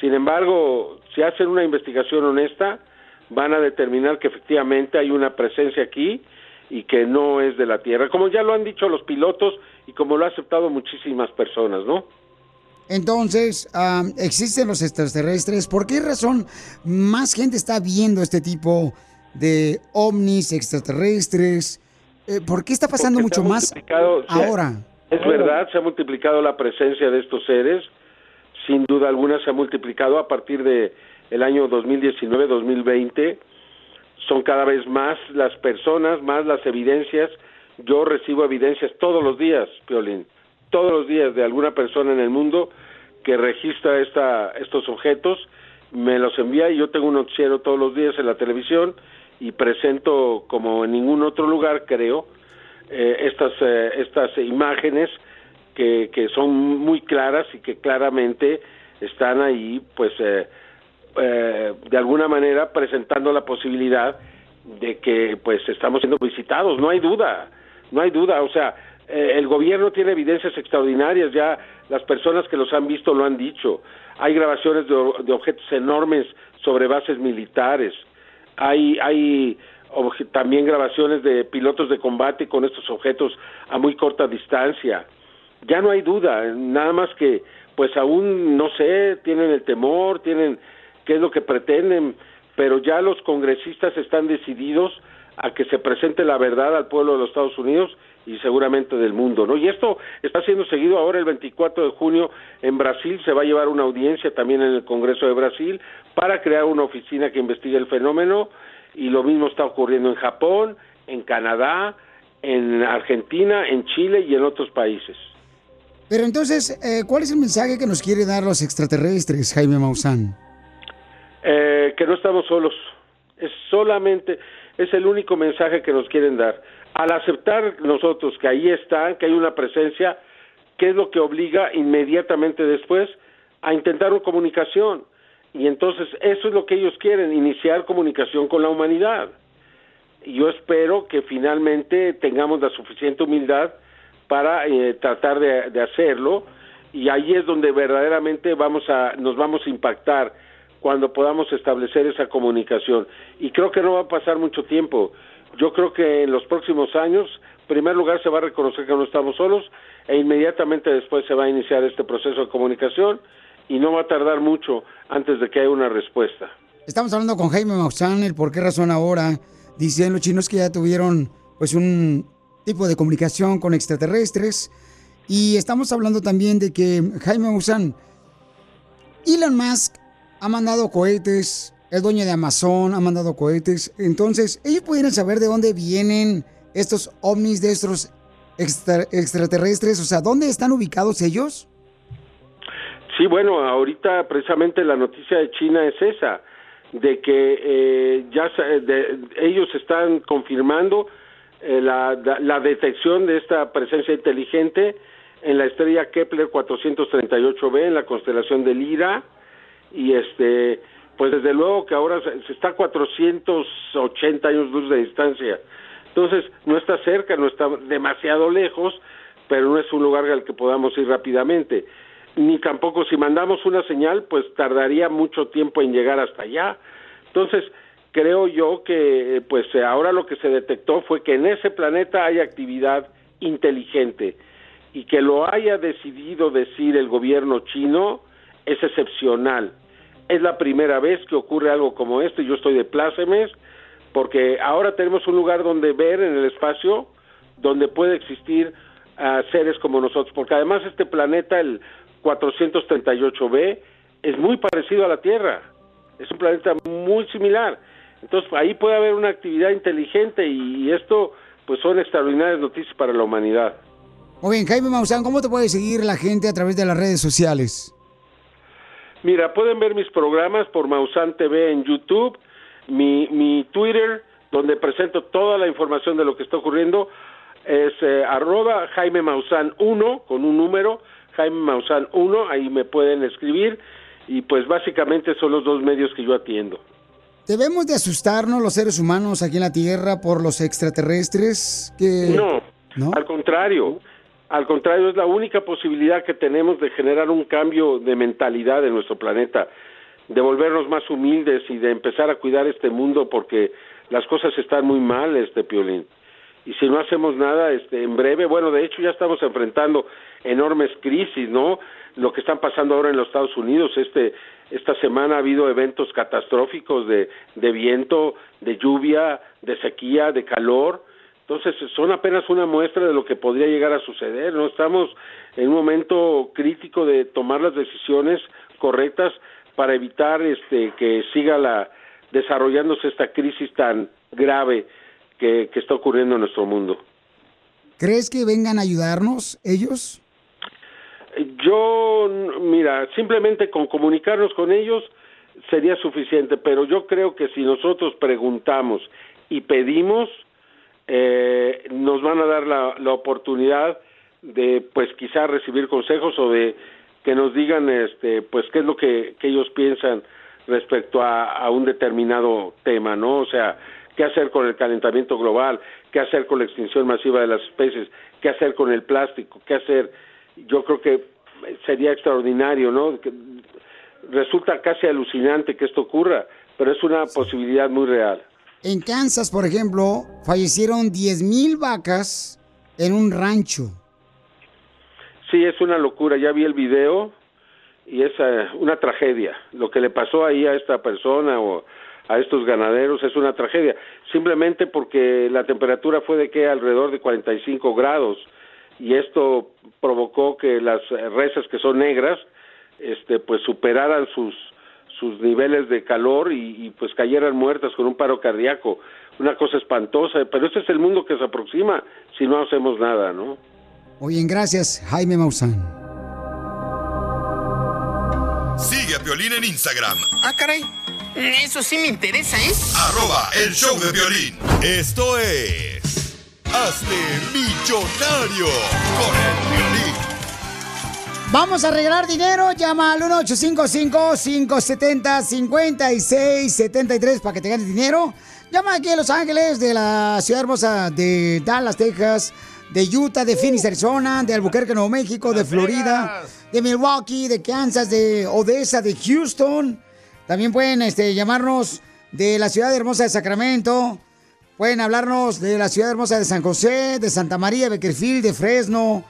Sin embargo, si hacen una investigación honesta, van a determinar que efectivamente hay una presencia aquí y que no es de la Tierra, como ya lo han dicho los pilotos y como lo han aceptado muchísimas personas, ¿no? Entonces, ah, existen los extraterrestres. ¿Por qué razón más gente está viendo este tipo de ovnis extraterrestres? Eh, ¿Por qué está pasando Porque mucho más ahora? Es verdad, se ha multiplicado la presencia de estos seres, sin duda alguna se ha multiplicado a partir de el año 2019-2020. Son cada vez más las personas, más las evidencias. Yo recibo evidencias todos los días, Piolín, todos los días de alguna persona en el mundo que registra esta, estos objetos, me los envía y yo tengo un noticiero todos los días en la televisión y presento como en ningún otro lugar, creo, eh, estas, eh, estas imágenes que, que son muy claras y que claramente están ahí, pues, eh, eh, de alguna manera presentando la posibilidad de que, pues, estamos siendo visitados. No hay duda, no hay duda. O sea, eh, el gobierno tiene evidencias extraordinarias, ya las personas que los han visto lo han dicho. Hay grabaciones de, de objetos enormes sobre bases militares. Hay, hay también grabaciones de pilotos de combate con estos objetos a muy corta distancia. Ya no hay duda, nada más que, pues aún no sé, tienen el temor, tienen qué es lo que pretenden, pero ya los congresistas están decididos a que se presente la verdad al pueblo de los Estados Unidos y seguramente del mundo, ¿no? Y esto está siendo seguido ahora el 24 de junio en Brasil, se va a llevar una audiencia también en el Congreso de Brasil para crear una oficina que investigue el fenómeno y lo mismo está ocurriendo en Japón, en Canadá, en Argentina, en Chile y en otros países. Pero entonces, eh, ¿cuál es el mensaje que nos quiere dar los extraterrestres, Jaime Maussan? Eh, que no estamos solos. Es solamente, es el único mensaje que nos quieren dar. Al aceptar nosotros que ahí están, que hay una presencia, ¿qué es lo que obliga inmediatamente después a intentar una comunicación? Y entonces eso es lo que ellos quieren, iniciar comunicación con la humanidad. Y yo espero que finalmente tengamos la suficiente humildad para eh, tratar de, de hacerlo y ahí es donde verdaderamente vamos a nos vamos a impactar cuando podamos establecer esa comunicación. Y creo que no va a pasar mucho tiempo. Yo creo que en los próximos años en primer lugar se va a reconocer que no estamos solos e inmediatamente después se va a iniciar este proceso de comunicación y no va a tardar mucho antes de que haya una respuesta. Estamos hablando con Jaime Maussan, el por qué razón ahora dicen los chinos que ya tuvieron pues un tipo de comunicación con extraterrestres. Y estamos hablando también de que Jaime Maussan, Elon Musk ha mandado cohetes, el dueño de Amazon ha mandado cohetes. Entonces, ellos pudieran saber de dónde vienen estos ovnis de estos extra- extraterrestres. O sea, ¿dónde están ubicados ellos? Sí, bueno, ahorita precisamente la noticia de China es esa, de que eh, ya de- ellos están confirmando eh, la detección de esta presencia inteligente en la estrella Kepler 438b en la constelación de Lira y este pues desde luego que ahora se, está a 480 años luz de distancia. Entonces no está cerca no está demasiado lejos pero no es un lugar al que podamos ir rápidamente. Ni tampoco si mandamos una señal pues tardaría mucho tiempo en llegar hasta allá. Entonces creo yo que pues ahora lo que se detectó fue que en ese planeta hay actividad inteligente y que lo haya decidido decir el gobierno chino es excepcional. Es la primera vez que ocurre algo como esto y yo estoy de plácemes porque ahora tenemos un lugar donde ver en el espacio donde puede existir ah, seres como nosotros, porque además este planeta, el 438b, es muy parecido a la Tierra, es un planeta muy similar. Entonces ahí puede haber una actividad inteligente y, esto pues son extraordinarias noticias para la humanidad. Muy bien, Jaime Maussan, ¿cómo te puede seguir la gente a través de las redes sociales? Mira, pueden ver mis programas por Mausan TV en YouTube, mi, mi Twitter, donde presento toda la información de lo que está ocurriendo, es eh, arroba Jaime Maussan 1, con un número, Jaime Maussan 1, ahí me pueden escribir, y pues básicamente son los dos medios que yo atiendo. ¿Debemos de asustarnos los seres humanos aquí en la Tierra por los extraterrestres? Que... No, al contrario. Al contrario, es la única posibilidad que tenemos de generar un cambio de mentalidad en nuestro planeta, de volvernos más humildes y de empezar a cuidar este mundo porque las cosas están muy mal, este Piolín. Y si no hacemos nada, este, en breve, bueno, de hecho ya estamos enfrentando enormes crisis, ¿no? Lo que están pasando ahora en los Estados Unidos, este, esta semana ha habido eventos catastróficos de, de viento, de lluvia, de sequía, de calor, entonces, son apenas una muestra de lo que podría llegar a suceder. No estamos en un momento crítico de tomar las decisiones correctas para evitar este que siga la desarrollándose esta crisis tan grave que, que está ocurriendo en nuestro mundo. ¿Crees que vengan a ayudarnos ellos? Yo, mira, simplemente con comunicarnos con ellos sería suficiente, pero yo creo que si nosotros preguntamos y pedimos, eh, nos van a dar la, la oportunidad de, pues, quizá recibir consejos o de que nos digan, este, pues, qué es lo que, que ellos piensan respecto a, a un determinado tema, ¿no? O sea, qué hacer con el calentamiento global, qué hacer con la extinción masiva de las especies, qué hacer con el plástico, qué hacer. Yo creo que sería extraordinario, ¿no? Que resulta casi alucinante que esto ocurra, pero es una posibilidad muy real. En Kansas, por ejemplo, fallecieron 10.000 vacas en un rancho. Sí, es una locura. Ya vi el video y es eh, una tragedia. Lo que le pasó ahí a esta persona o a estos ganaderos es una tragedia. Simplemente porque la temperatura fue de que alrededor de 45 grados y esto provocó que las reses que son negras, este, pues superaran sus sus niveles de calor y, y, pues cayeran muertas con un paro cardíaco. Una cosa espantosa, pero este es el mundo que se aproxima si no hacemos nada, ¿no? Oye, gracias, Jaime Maussan. Sigue a Piolín en Instagram, Ah, caray. Eso sí me interesa, ¿eh? arroba el show de violín. Esto es... Hazte millonario con el violín. Vamos a regalar dinero. Llama al 1-855-570-5673 para que te ganes dinero. Llama aquí a Los Ángeles, de la ciudad hermosa de Dallas, Texas, de Utah, de Phoenix, Arizona, de Albuquerque, Nuevo México, de Florida, de Milwaukee, de Kansas, de Odessa, de Houston. También pueden este, llamarnos de la ciudad hermosa de Sacramento. Pueden hablarnos de la ciudad hermosa de San José, de Santa María, de Beckerfield, de Fresno,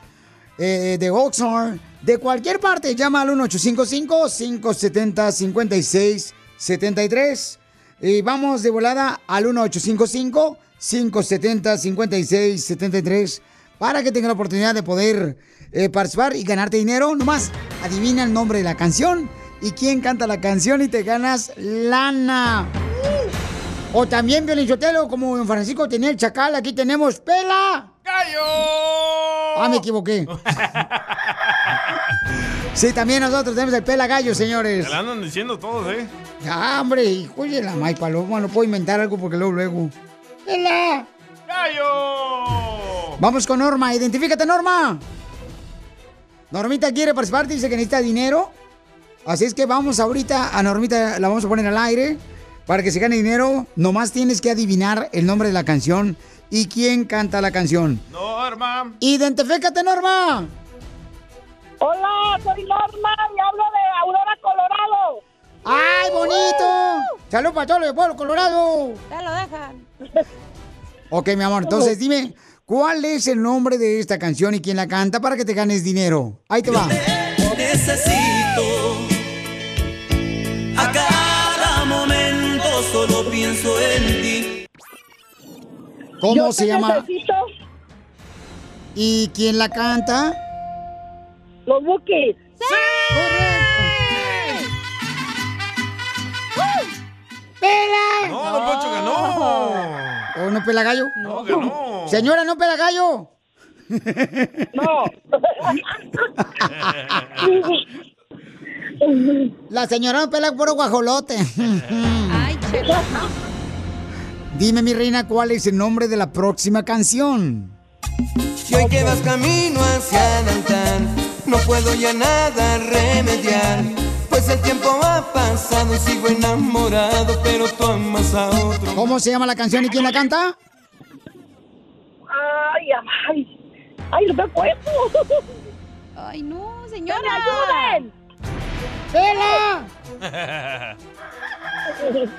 eh, de Oxnard, de cualquier parte, llama al 1-855-570-5673. Y vamos de volada al 1-855-570-5673 para que tenga la oportunidad de poder eh, participar y ganarte dinero. Nomás adivina el nombre de la canción y quién canta la canción y te ganas lana. O también, Violichotelo, como en Francisco tenía el chacal, aquí tenemos Pela. ¡Gallo! Ah, me equivoqué. Sí, también nosotros tenemos el Pela Gallo, señores. Se la andan diciendo todos, ¿eh? Ya, hombre, hijo de la May Paloma, no puedo inventar algo porque luego, luego. ¡Pela! ¡Gallo! Vamos con Norma, identifícate, Norma. Normita quiere participar, dice que necesita dinero. Así es que vamos ahorita a Normita, la vamos a poner al aire para que se gane dinero. Nomás tienes que adivinar el nombre de la canción y quién canta la canción. Norma. Identifícate, Norma. Hola, soy Norma y hablo de Aurora, Colorado. ¡Ay, bonito! ¡Salud para todos los de Pueblo Colorado! Ya lo dejan. Ok, mi amor, entonces dime, ¿cuál es el nombre de esta canción y quién la canta para que te ganes dinero? Ahí te va. Necesito pienso en ti. ¿Cómo Yo se te llama? necesito. ¿Y quién la canta? Los Bookies. ¡Pela! No, don Poncho ganó. ¿O no pela gallo? No, ganó. Señora, ¿no pela gallo? No. La señora no pela puro guajolote. Dime, mi reina, ¿cuál es el nombre de la próxima canción? Si hoy que vas camino hacia Daltán, no puedo ya nada remediar. Pues el tiempo ha pasado, sigo enamorado, pero tú amas a otro. ¿Cómo se llama la canción y quién la canta? Ay, ay. Ay, no me acuerdo. Ay, no, ¡Que señora. me ayuden! ¡Pela!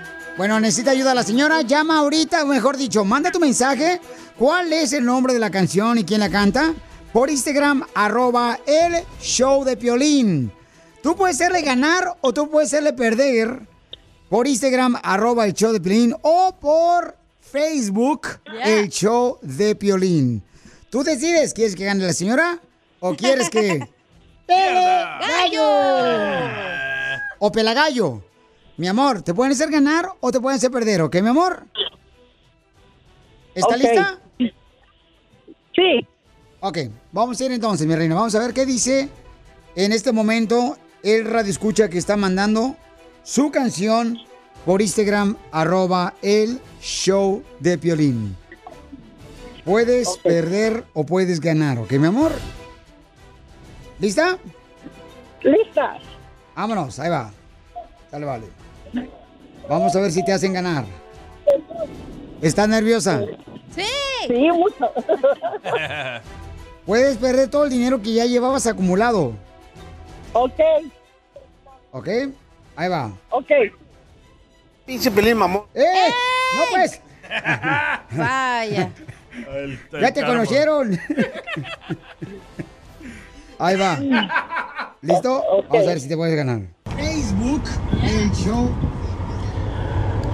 Bueno, necesita ayuda la señora. Llama ahorita, o mejor dicho, manda tu mensaje. ¿Cuál es el nombre de la canción y quién la canta? Por Instagram, arroba el show de Piolín. Tú puedes hacerle ganar o tú puedes hacerle perder por Instagram, arroba el show de Piolín o por Facebook, el show de Piolín. Tú decides, ¿quieres que gane la señora o quieres que... ¡Pele gallo! O pelagallo. Mi amor, te pueden hacer ganar o te pueden hacer perder, ¿ok, mi amor? ¿Está lista? Sí. Ok, vamos a ir entonces, mi reina. Vamos a ver qué dice en este momento el radio escucha que está mandando su canción por Instagram, arroba el show de Piolín. Puedes perder o puedes ganar, ¿ok, mi amor? ¿Lista? Lista. Vámonos, ahí va. Dale, vale. Vamos a ver si te hacen ganar. ¿Estás nerviosa? Sí. Sí, mucho. Puedes perder todo el dinero que ya llevabas acumulado. ok, ¿Ok? Ahí va. ok. Pinche pelín, mamón. ¡Eh! ¡No, pues! Vaya. ¡Ya te conocieron! Ahí va. ¿Listo? Vamos a ver si te puedes ganar. Facebook, el show.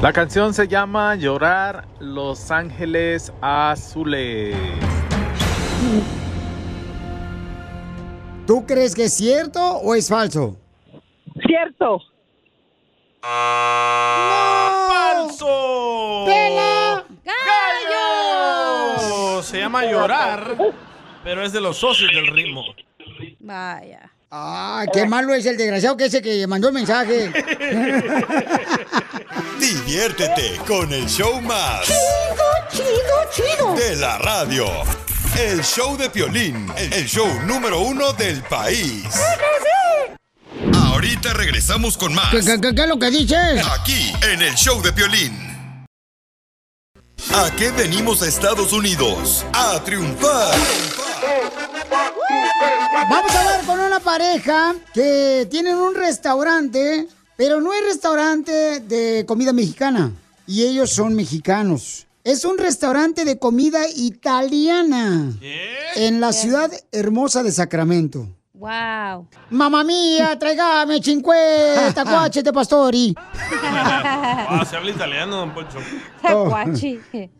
La canción se llama Llorar Los Ángeles Azules. ¿Tú crees que es cierto o es falso? Cierto. ¡Falso! ¡Pela! ¡Gallo! Se llama llorar, pero es de los socios del ritmo. Vaya. Ah, qué malo es el desgraciado que ese que mandó el mensaje. Diviértete con el show más. Chido, chido, chido. De la radio. El show de Piolín, el show número uno del país. Ahorita regresamos con más. ¿Qué, qué- qué- qué es lo que dices? Aquí, en el show de Piolín. ¿A qué venimos a Estados Unidos? A triunfar. Vamos a hablar con una pareja que tienen un restaurante, pero no es restaurante de comida mexicana. Y ellos son mexicanos. Es un restaurante de comida italiana. En la ciudad hermosa de Sacramento. Wow. Mamma mía, tráigame 50 cuaches de pastori. Ah, se habla italiano, don Poncho. Oh.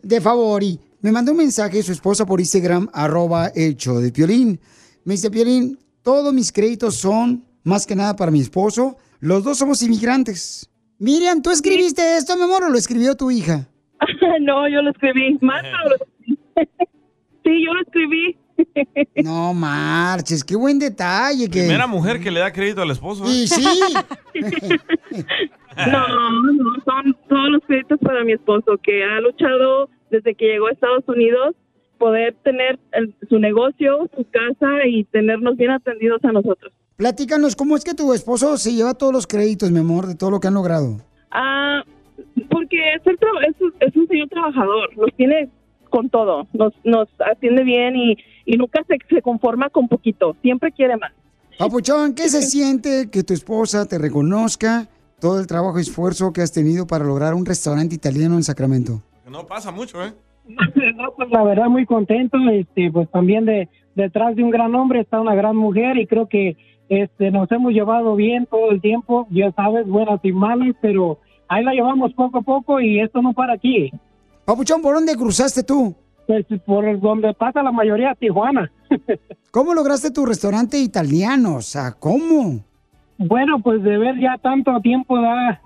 De favori. Me mandó un mensaje su esposa por Instagram, arroba el show de Piolín. Me dice, Piolín, todos mis créditos son más que nada para mi esposo. Los dos somos inmigrantes. Miriam, ¿tú escribiste esto, mi amor, o lo escribió tu hija? no, yo lo escribí. Más lo Sí, yo lo escribí. No marches, qué buen detalle. Que... Primera mujer que le da crédito al esposo. ¿eh? Y sí. No, no, son todos los créditos para mi esposo, que ha luchado desde que llegó a Estados Unidos poder tener el- su negocio, su casa y tenernos bien atendidos a nosotros. Platícanos, ¿cómo es que tu esposo se lleva todos los créditos, mi amor, de todo lo que han logrado? Ah, porque es, el tra- es, un- es un señor trabajador, nos tiene con todo, nos, nos atiende bien y, y nunca se, se conforma con poquito, siempre quiere más. Papuchón, ¿qué se siente que tu esposa te reconozca todo el trabajo y esfuerzo que has tenido para lograr un restaurante italiano en Sacramento? Que no pasa mucho, ¿eh? No, pues la verdad muy contento, este, pues también de detrás de un gran hombre está una gran mujer y creo que este nos hemos llevado bien todo el tiempo, ya sabes, buenas y malas, pero ahí la llevamos poco a poco y esto no para aquí. Papuchón, ¿por dónde cruzaste tú? Pues por donde pasa la mayoría, Tijuana. ¿Cómo lograste tu restaurante italiano? O sea, ¿cómo? Bueno, pues de ver ya tanto tiempo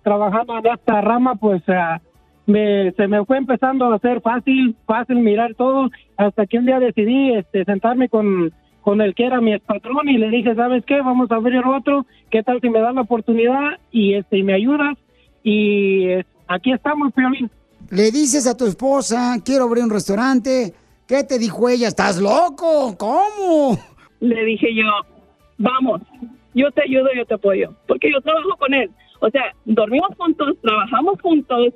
trabajando en esta rama, pues ah, me, se me fue empezando a hacer fácil, fácil mirar todo, hasta que un día decidí este, sentarme con, con el que era mi patrón y le dije, ¿sabes qué? Vamos a abrir otro, ¿qué tal si me das la oportunidad y este y me ayudas? Y eh, aquí estamos, Piolín. Le dices a tu esposa, quiero abrir un restaurante. ¿Qué te dijo ella? ¿Estás loco? ¿Cómo? Le dije yo, vamos, yo te ayudo, yo te apoyo, porque yo trabajo con él. O sea, dormimos juntos, trabajamos juntos,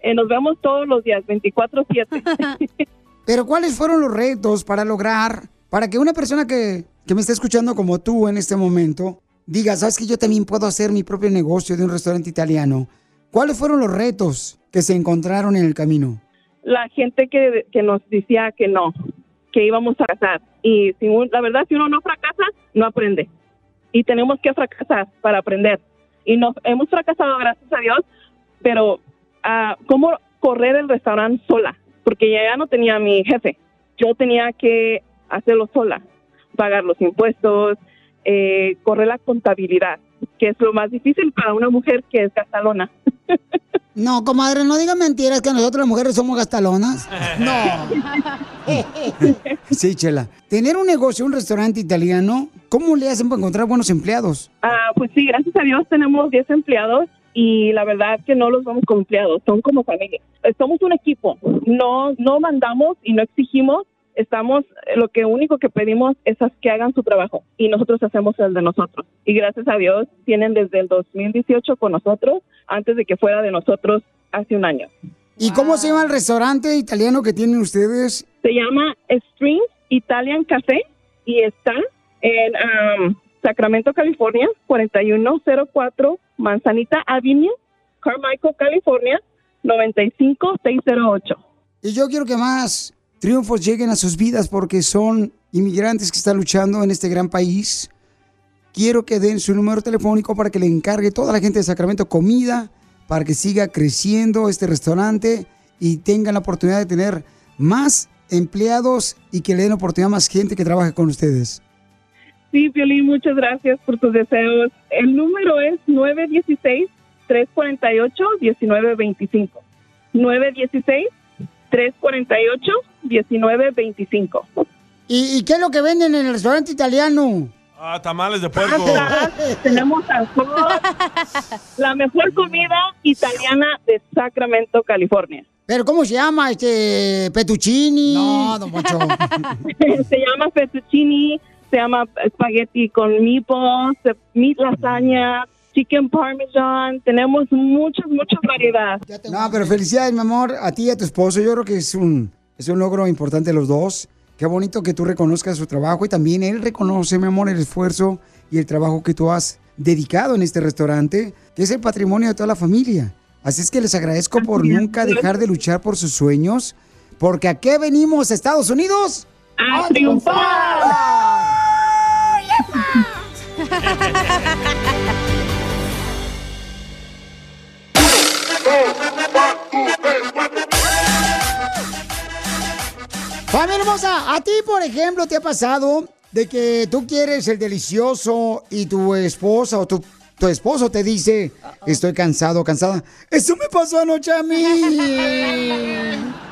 eh, nos vemos todos los días, 24/7. Pero ¿cuáles fueron los retos para lograr, para que una persona que, que me está escuchando como tú en este momento, diga, sabes que yo también puedo hacer mi propio negocio de un restaurante italiano? ¿Cuáles fueron los retos que se encontraron en el camino? La gente que, que nos decía que no, que íbamos a fracasar. Y si un- la verdad, si uno no fracasa, no aprende. Y tenemos que fracasar para aprender. Y nos hemos fracasado, gracias a Dios, pero ah, ¿cómo correr el restaurante sola? Porque ya ya no tenía mi jefe. Yo tenía que hacerlo sola, pagar los impuestos, eh, correr la contabilidad, que es lo más difícil para una mujer que es gastalona. No, comadre, no diga mentiras que nosotros las mujeres somos gastalonas. No. Sí, Chela. Tener un negocio, un restaurante italiano, ¿cómo le hacen para encontrar buenos empleados? Ah, pues sí, gracias a Dios tenemos 10 empleados y la verdad que no los vamos como empleados, son como familia. Somos un equipo, no no mandamos y no exigimos, estamos lo que único que pedimos es que hagan su trabajo y nosotros hacemos el de nosotros. Y gracias a Dios tienen desde el 2018 con nosotros antes de que fuera de nosotros hace un año. ¿Y cómo se llama el restaurante italiano que tienen ustedes? Se llama Streams Italian Café y está en um, Sacramento, California, 4104 Manzanita Avenue, Carmichael, California, 95608. Y yo quiero que más triunfos lleguen a sus vidas porque son inmigrantes que están luchando en este gran país. Quiero que den su número telefónico para que le encargue toda la gente de Sacramento comida, para que siga creciendo este restaurante y tengan la oportunidad de tener más empleados y que le den oportunidad a más gente que trabaje con ustedes. Sí, Violín, muchas gracias por tus deseos. El número es 916-348-1925. 916-348-1925. ¿Y, ¿Y qué es lo que venden en el restaurante italiano? Ah, tamales de puerco. Tenemos arroz, la mejor comida italiana de Sacramento, California. ¿Pero cómo se llama? Este, Petuccini. No, don Poncho. se llama fettuccini, se llama espagueti con meatballs, meat lasagna, chicken parmesan. Tenemos muchas, muchas variedades. No, pero felicidades, mi amor, a ti y a tu esposo. Yo creo que es un, es un logro importante de los dos. Qué bonito que tú reconozcas su trabajo y también él reconoce, mi amor, el esfuerzo y el trabajo que tú has dedicado en este restaurante, que es el patrimonio de toda la familia. Así es que les agradezco por nunca dejar de luchar por sus sueños, porque ¿a qué venimos, Estados Unidos? ¡A triunfar! Familia hermosa, a ti, por ejemplo, te ha pasado de que tú quieres el delicioso y tu esposa o tu, tu esposo te dice, estoy cansado, cansada. Eso me pasó anoche a mí.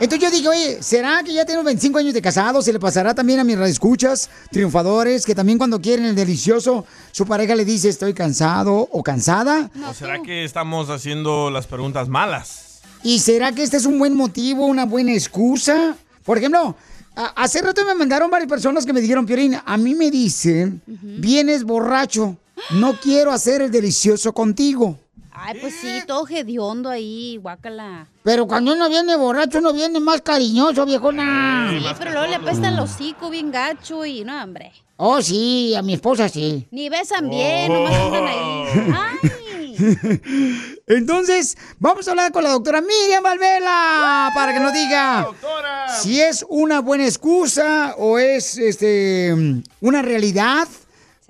Entonces yo dije, oye, ¿será que ya tengo 25 años de casado? ¿Se le pasará también a mis escuchas triunfadores que también cuando quieren el delicioso, su pareja le dice, estoy cansado o cansada? ¿O será que estamos haciendo las preguntas malas? ¿Y será que este es un buen motivo, una buena excusa? Por ejemplo, a- hace rato me mandaron varias personas que me dijeron, Piorín, a mí me dicen, vienes borracho, no quiero hacer el delicioso contigo. Ay, pues sí, todo hediondo ahí, guácala. Pero cuando uno viene borracho, uno viene más cariñoso, viejona. Sí, pero luego le apesta el hocico bien gacho y no, hombre. Oh, sí, a mi esposa sí. Ni besan bien, nomás andan ahí. Ay. Entonces, vamos a hablar con la doctora Miriam Valvela para que nos diga si es una buena excusa o es este una realidad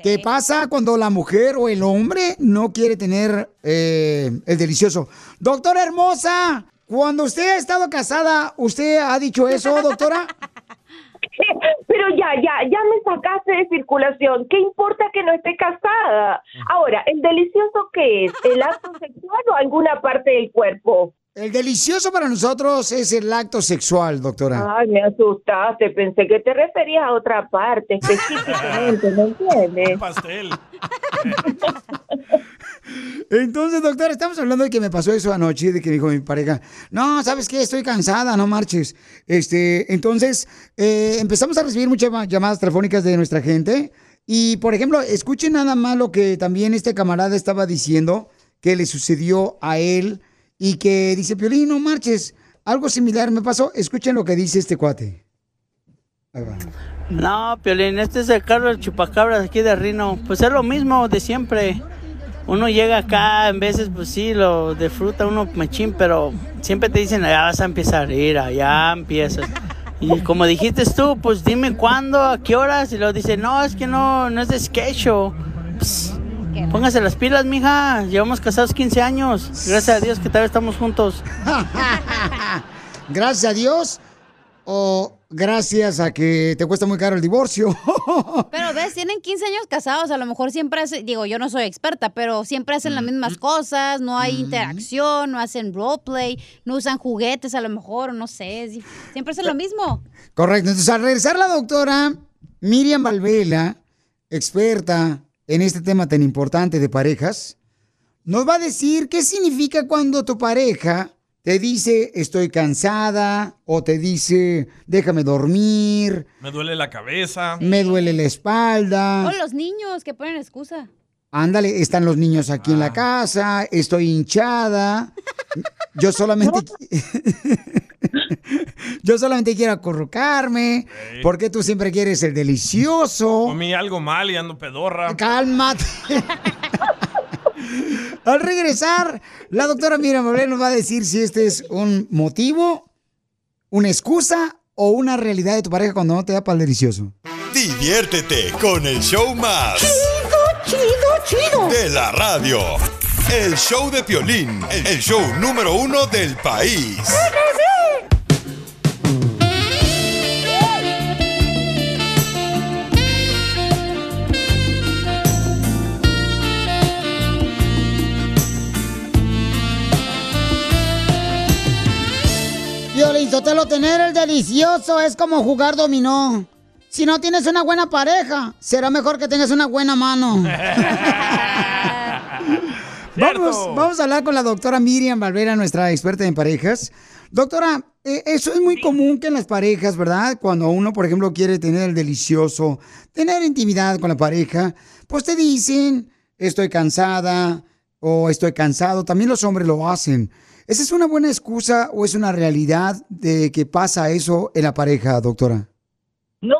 que pasa cuando la mujer o el hombre no quiere tener eh, el delicioso. Doctora hermosa, cuando usted ha estado casada, ¿usted ha dicho eso, doctora? Pero ya, ya, ya me sacaste de circulación. ¿Qué importa que no esté casada? Ahora, ¿el delicioso qué es? ¿El acto sexual o alguna parte del cuerpo? El delicioso para nosotros es el acto sexual, doctora. Ay, me asustaste. Pensé que te referías a otra parte específicamente, ¿me entiendes? Pastel. Entonces, doctora, estamos hablando de que me pasó eso anoche, de que dijo mi pareja, no, ¿sabes qué? Estoy cansada, no marches. Este, entonces, eh, empezamos a recibir muchas ma- llamadas telefónicas de nuestra gente. Y, por ejemplo, escuchen nada más lo que también este camarada estaba diciendo que le sucedió a él y que dice, Piolín, no marches. Algo similar me pasó. Escuchen lo que dice este cuate. Ahí va. No, Piolín, este es el carro del chupacabras aquí de Rino. Pues es lo mismo de siempre. Uno llega acá, en veces, pues sí, lo disfruta uno machín, pero siempre te dicen, ya vas a empezar, mira, ya empiezas. Y como dijiste tú, pues dime cuándo, a qué horas, y luego dice, no, es que no, no es de sketch show. Póngase las pilas, mija, llevamos casados 15 años. Gracias a Dios que todavía estamos juntos. Gracias a Dios. o gracias a que te cuesta muy caro el divorcio. Pero ves, tienen 15 años casados, a lo mejor siempre hacen, digo, yo no soy experta, pero siempre hacen las mismas cosas, no hay interacción, no hacen roleplay, no usan juguetes a lo mejor, no sé, siempre hacen lo mismo. Correcto. Entonces, al regresar la doctora Miriam Valvela, experta en este tema tan importante de parejas, nos va a decir qué significa cuando tu pareja te dice estoy cansada o te dice déjame dormir, Me duele la cabeza. me duele la espalda. O los niños que ponen excusa. Ándale, están los niños aquí en la casa, estoy hinchada. Yo solamente Yo solamente quiero acurrucarme, porque tú siempre quieres el delicioso. Comí algo mal y ando pedorra. Cálmate. Al regresar, la doctora Miriam nos va a decir si este es un motivo, una excusa o una realidad de tu pareja cuando no te da para el delicioso. Diviértete con el show más. Chido, chido, De la radio. El show de Piolín, el show número uno del país. Violín Sotelo, tener el delicioso es como jugar dominó. Si no tienes una buena pareja, será mejor que tengas una buena mano. Vamos, vamos a hablar con la doctora Miriam Valvera, nuestra experta en parejas. Doctora, eh, eso es muy común que en las parejas, ¿verdad? Cuando uno, por ejemplo, quiere tener el delicioso, tener intimidad con la pareja, pues te dicen, estoy cansada o estoy cansado. También los hombres lo hacen. ¿Esa es una buena excusa o es una realidad de que pasa eso en la pareja, doctora? No,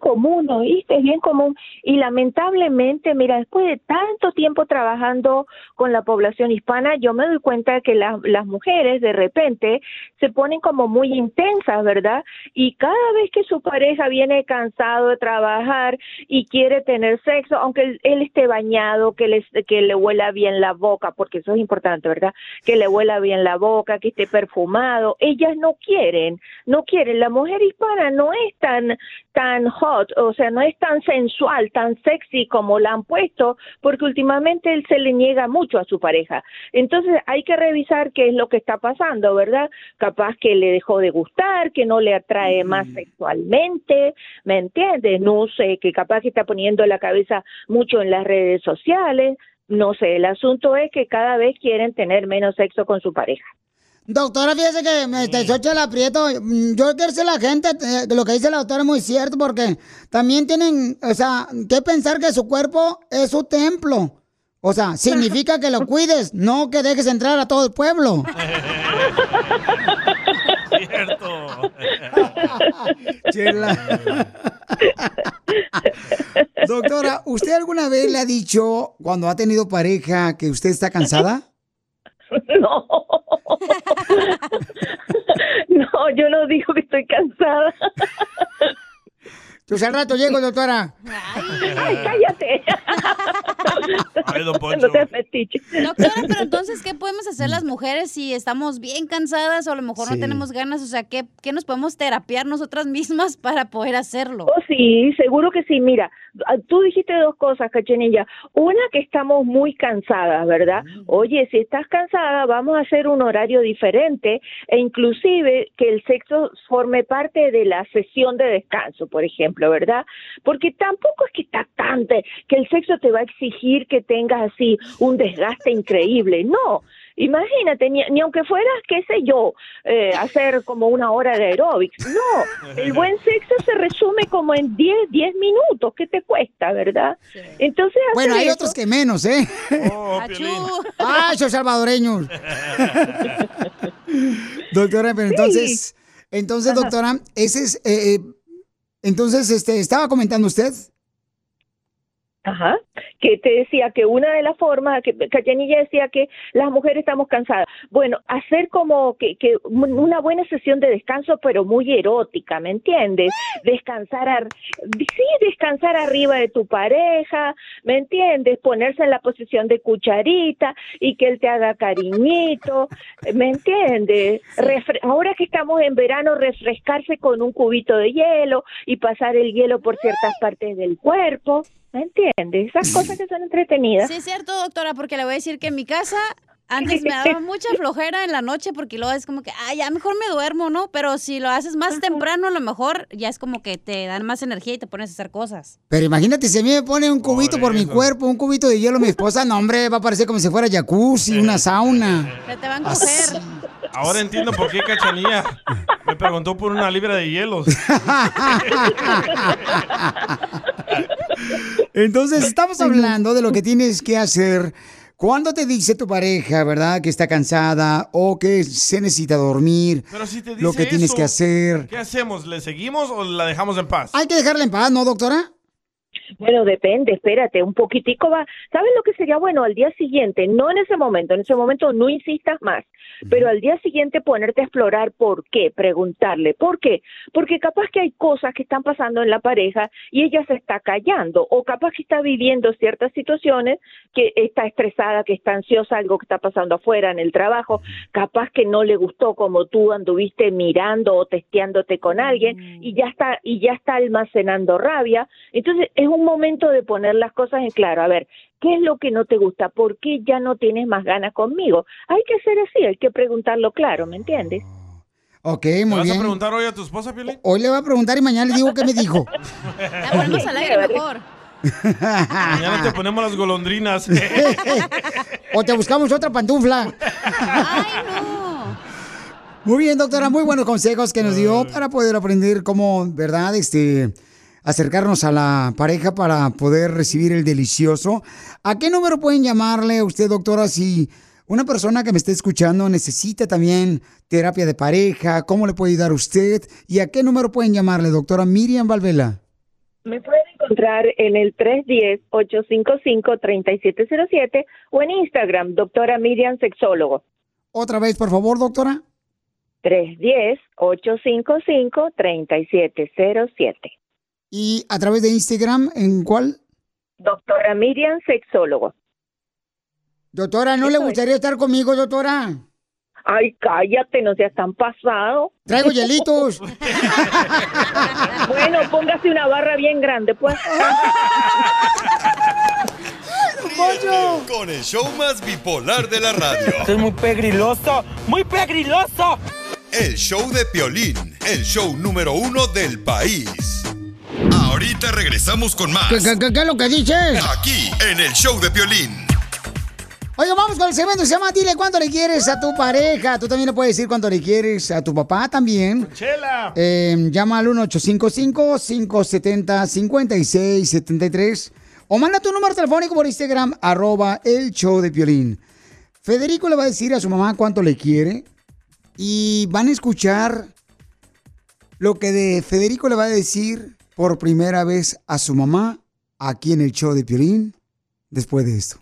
común, ¿oíste? Es bien común. Y lamentablemente, mira, después de tanto tiempo trabajando con la población hispana, yo me doy cuenta que la- las mujeres de repente se ponen como muy intensas, ¿verdad? Y cada vez que su pareja viene cansado de trabajar y quiere tener sexo, aunque él, esté bañado, que le, que le huela bien la boca, porque eso es importante, ¿verdad? Que le huela bien la boca, que esté perfumado, ellas no quieren, no quieren. La mujer hispana no es tan tan hot, o sea, no es tan sensual, tan sexy como la han puesto, porque últimamente él se le niega mucho a su pareja. Entonces hay que revisar qué es lo que está pasando, ¿verdad? Capaz que le dejó de gustar, que no le atrae más sexualmente, ¿me entiendes? No sé, que capaz que está poniendo la cabeza mucho en las redes sociales, no sé, el asunto es que cada vez quieren tener menos sexo con su pareja. Doctora, fíjese que me este, Xochitl aprieto. Mm, Yo quiero decir a la gente eh, que lo que dice la doctora es muy cierto porque también tienen, o sea, que pensar que su cuerpo es su templo. O sea, significa que lo cuides, no que dejes entrar a todo el pueblo. Cierto. Chela. Doctora, ¿usted alguna vez le ha dicho cuando ha tenido pareja que usted está cansada? No. No, yo no digo que estoy cansada. Pues al rato llego, doctora. Ay, cállate. Ay, don Poncho. No seas metiche. Doctora, pero entonces, ¿qué podemos hacer las mujeres si estamos bien cansadas o a lo mejor Sí. no tenemos ganas? O sea, ¿qué, qué nos podemos terapiar nosotras mismas para poder hacerlo? Oh, sí, seguro que sí. Mira, ah, tú dijiste dos cosas, Cachenilla. Una, que estamos muy cansadas, ¿verdad? Oye, si estás cansada, vamos a hacer un horario diferente e inclusive que el sexo forme parte de la sesión de descanso, por ejemplo, ¿verdad? Porque tampoco es que está tan, te- que el sexo te va a exigir que tengas así un desgaste increíble. No. Imagínate, ni, ni aunque fueras, qué sé yo, eh, hacer como una hora de aeróbics. No, el buen sexo se resume como en 10, 10 minutos. ¿Qué te cuesta, verdad? Entonces, Bueno, hay eso- otros que menos, ¿eh? ¡Ay, soy salvadoreños! doctora, pero entonces, entonces, Ajá. doctora, ese es, eh, eh, entonces, este, estaba comentando usted. Ajá, que te decía que una de las formas, que Cachanilla decía que las mujeres estamos cansadas. Bueno, hacer como que, que una buena sesión de descanso, pero muy erótica, ¿me entiendes? Descansar, ar- sí, descansar arriba de tu pareja, ¿me entiendes? Ponerse en la posición de cucharita y que él te haga cariñito, ¿me entiendes? Refre- Ahora que estamos en verano, refrescarse con un cubito de hielo y pasar el hielo por ciertas partes del cuerpo, ¿me entiendes? Esas cosas que son entretenidas. Sí, es cierto, doctora, porque le voy a decir que en mi casa antes me daba mucha flojera en la noche porque luego es como que, ah, ya mejor me duermo, ¿no? Pero si lo haces más temprano, a lo mejor ya es como que te dan más energía y te pones a hacer cosas. Pero imagínate, si a mí me pone un cubito por mi cuerpo, un cubito de hielo, mi esposa, no, hombre, va a parecer como si fuera jacuzzi, una sauna. Se te van a Así. coger. Ahora entiendo por qué Cachanilla me preguntó por una libra de hielos. Entonces, estamos hablando de lo que tienes que hacer cuando te dice tu pareja, ¿verdad? Que está cansada o que se necesita dormir. Pero si te dice lo que tienes que hacer. ¿Qué hacemos? ¿Le seguimos o la dejamos en paz? Hay que dejarla en paz, ¿no, doctora? Bueno, depende, espérate, un poquitico va. ¿Sabes lo que sería bueno al día siguiente? No en ese momento, en ese momento no insistas más, pero al día siguiente ponerte a explorar por qué, preguntarle, ¿por qué? Porque capaz que hay cosas que están pasando en la pareja y ella se está callando, o capaz que está viviendo ciertas situaciones que está estresada, que está ansiosa, algo que está pasando afuera en el trabajo, capaz que no le gustó como tú anduviste mirando o testeándote con alguien y ya está y ya está almacenando rabia. Entonces es un momento de poner las cosas en claro. A ver, ¿qué es lo que no te gusta? ¿Por qué ya no tienes más ganas conmigo? Hay que ser así, hay que preguntarlo claro, ¿me entiendes? Ok, ¿Le muy vas a bien. preguntar hoy a tu esposa, Piolín? Hoy le voy a preguntar y mañana le digo qué me dijo. La ponemos al aire mejor. Mañana te ponemos las golondrinas. o te buscamos otra pantufla. Muy bien, doctora, muy buenos consejos que nos dio para poder aprender cómo, ¿verdad? Este, acercarnos a la pareja para poder recibir el delicioso. ¿A qué número pueden llamarle usted, doctora, si una persona que me esté escuchando necesita también terapia de pareja? ¿Cómo le puede ayudar usted? ¿Y a qué número pueden llamarle, doctora Miriam Valvela? Me pueden encontrar en el 310-855-3707 o en Instagram, doctora Miriam Sexólogo. Otra vez, por favor, doctora. 310-855-3707. ¿Y a través de Instagram en cuál? Doctora Miriam Sexólogo. Doctora, ¿no le gustaría estar conmigo, doctora? Ay, cállate, no seas tan pasado. Traigo hielitos. bueno, póngase una barra bien grande, pues. Con el show más bipolar de la radio. Esto es muy pegriloso, muy pegriloso. El show de Piolín, el show número uno del país. Ahorita regresamos con más. ¿Qué, qué, qué- qué es lo que dices? Aquí, en el show de Piolín. Oiga, vamos con el segmento. Se llama Dile cuánto le quieres a tu pareja. Tú también le puedes decir cuánto le quieres a tu papá también. Chela. Eh, llama al 1-855-570-5673 o manda tu número telefónico por Instagram, arroba el show de Piolín. Federico le va a decir a su mamá cuánto le quiere y van a escuchar lo que de Federico le va a decir por primera vez a su mamá aquí en el show de Piolín después de esto.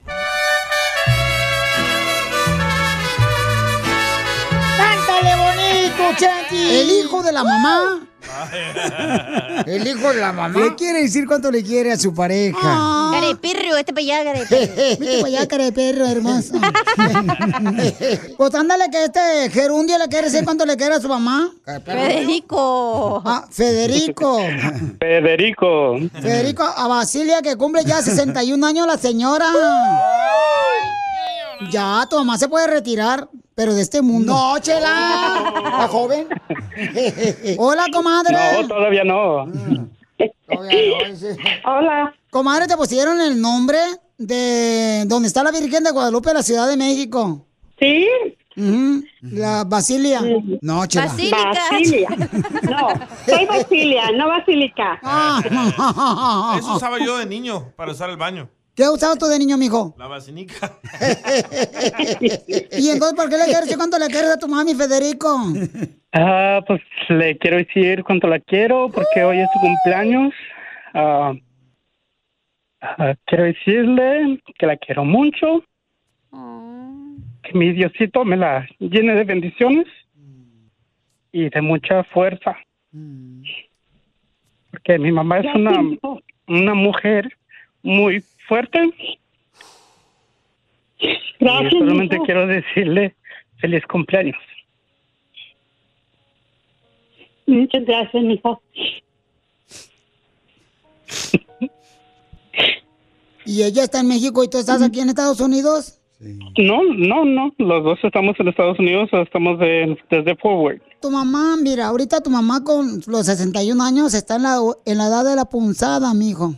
¡Cántale bonito, Chanti! El hijo de la mamá. El hijo de la mamá. Le quiere decir cuánto le quiere a su pareja. Carepirrio, este para allá, carepirrio. Vete para allá, cara de perro, hermoso. pues ándale que este gerundio le quiere decir cuánto le quiere a su mamá. Federico. Ah, Federico. Federico. Federico, a Basilia que cumple ya 61 años la señora. Ya, tu mamá se puede retirar, pero de este mundo. No, chela. La joven. Hola, comadre. No, todavía no. Hola. Comadre, te pusieron el nombre de donde está la Virgen de Guadalupe, la Ciudad de México. ¿Sí? La Basilia. No, chela. Basilia. No, soy Basilia, no Basílica. Eso usaba yo de niño para usar el baño. ¿Qué has usado tú de niño, mijo? La basinica. ¿Y entonces por qué le quieres decir cuánto le quieres a tu mami, Federico? Ah, pues le quiero decir cuánto la quiero porque hoy es su cumpleaños. Ah, ah, quiero decirle que la quiero mucho. Que mi Diosito me la llene de bendiciones y de mucha fuerza. Porque mi mamá es una, una mujer muy fuerte. Gracias, Y solamente quiero decirle feliz cumpleaños. Muchas gracias, mijo. ¿Y ella está en México y tú estás aquí en Estados Unidos? No, no, no. Los dos estamos en Estados Unidos, estamos de- desde Forward. Tu mamá, mira, ahorita tu mamá con los 61 años está en la, en la edad de la punzada, mijo.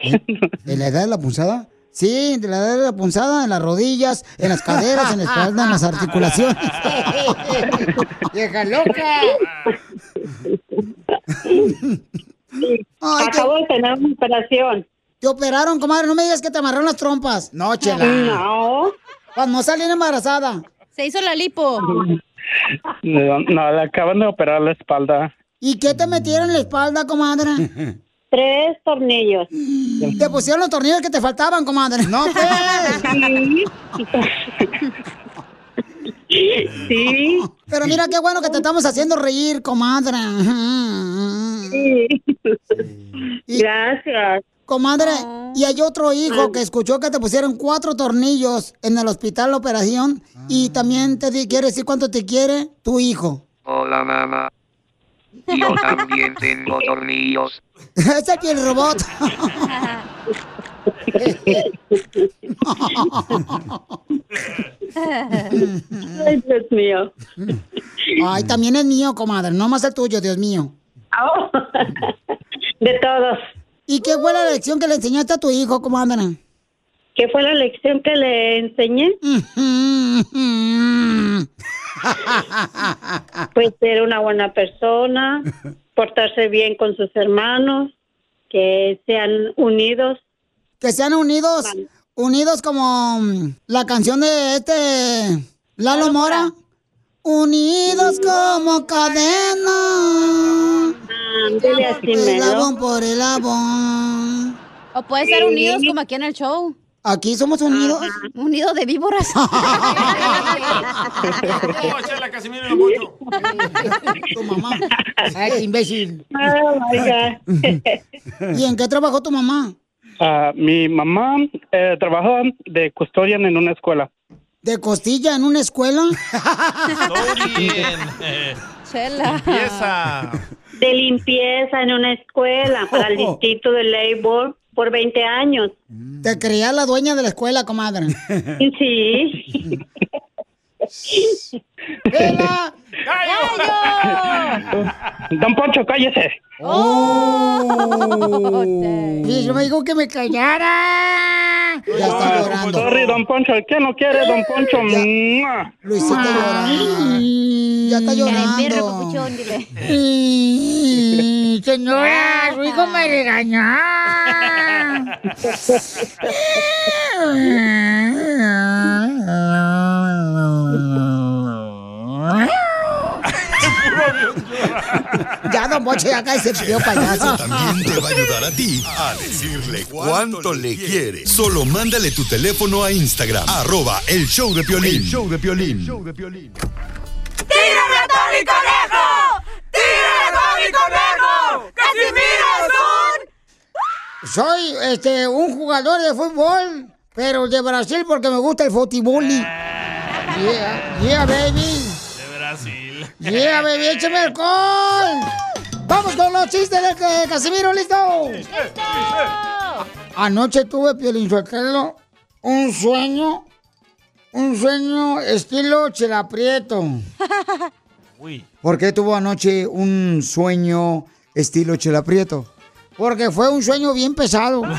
¿En la edad de la punzada? Sí, de la edad de la punzada, en las rodillas, en las caderas, en la espalda, en las articulaciones. ¡Vieja loca! Ay, Acabo de tener una operación. ¿Te operaron, comadre? No me digas que te amarraron las trompas. No, chela. No. Cuando salí embarazada. Se hizo la lipo. No, no, le acaban de operar la espalda. ¿Y qué te metieron en la espalda, comadre? Tres tornillos. Te pusieron los tornillos que te faltaban, comadre. No, pues. Sí. Pero mira qué bueno que te estamos haciendo reír, comadre. Gracias. Comadre, y hay otro hijo que escuchó que te pusieron cuatro tornillos en el hospital la operación y también te di- quiere decir cuánto te quiere tu hijo. Hola mamá. Yo también tengo tornillos. es el piel robot. Ay, Dios mío. Ay, también es mío, comadre, no más el tuyo, Dios mío. De todos. ¿Y qué fue la lección que le enseñaste a tu hijo, comadre? ¿Qué fue la lección que le enseñé? Pues ser una buena persona, portarse bien con sus hermanos, que sean unidos. Que sean unidos, unidos como mm, la canción de este Lalo Mora. Unidos como cadena. Ándele así mero. Eslabón por eslabón. O puede ser unidos como aquí en el show. Aquí somos unidos. Unido de víboras. tu mamá. Ay, qué imbécil. Oh, my God. ¿Y en qué trabajó tu mamá? Ah, mi mamá eh, trabaja de custodian en una escuela. ¿De costilla en una escuela? Chela. Limpieza. De limpieza en una escuela para el distrito de Labor por 20 años. Te creía la dueña de la escuela, comadre. Sí. ¡Vela! Don Poncho, cállese. ¡Oh! Y yo me dijo que me callara. Ya está llorando. Sorry, Don Poncho. ¿Qué no quiere, Don Poncho? Mua. Luisito llorando. Ya está llorando. Ay, Señora, su hijo me regañó. Ya, don Boche, ya cállese, frío payaso. También te va a ayudar a ti a decirle cuánto le quiere. Solo mándale tu teléfono a Instagram, arroba el show de Piolín. El show de Piolín. ¡Tírame a Tony Conejo! ¡Tírame a Tony Conejo! ¡Casimiro es un... Soy este un jugador de fútbol, pero de Brasil porque me gusta el fútbol. Yeah, yeah, baby. Yeah, baby, échame alcohol. Vamos con los chistes de Casimiro, ¿listo? Anoche tuve, Piolín Sotelo, un sueño, un sueño estilo Chelaprieto. Uy. ¿Por qué tuvo anoche un sueño estilo Chelaprieto? Porque fue un sueño bien pesado.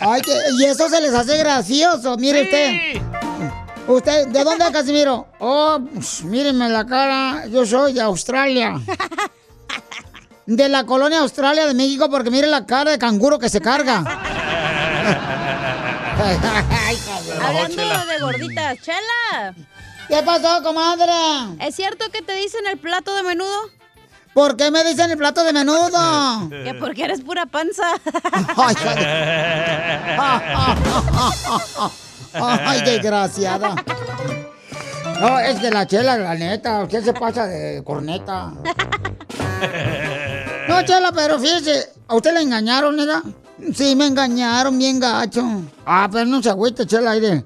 Ay, que- y eso se les hace gracioso, mire usted. ¿Usted, de dónde es Casimiro? Oh, pues, mírenme la cara, yo soy de Australia. De la colonia Australia de México, porque mire la cara de canguro que se carga. Hablando de gorditas, Chela. ¿Qué pasó, comadre? ¿Es cierto que te dicen el plato de menudo? ¿Por qué me dicen el plato de menudo? Que porque eres pura panza. Ay, desgraciada. No, es que la chela, la neta, usted se pasa de corneta. No, Chela, pero fíjese, ¿a usted le engañaron, nega? Sí, me engañaron bien gacho. Ah, pero no se agüite, Chela, aire.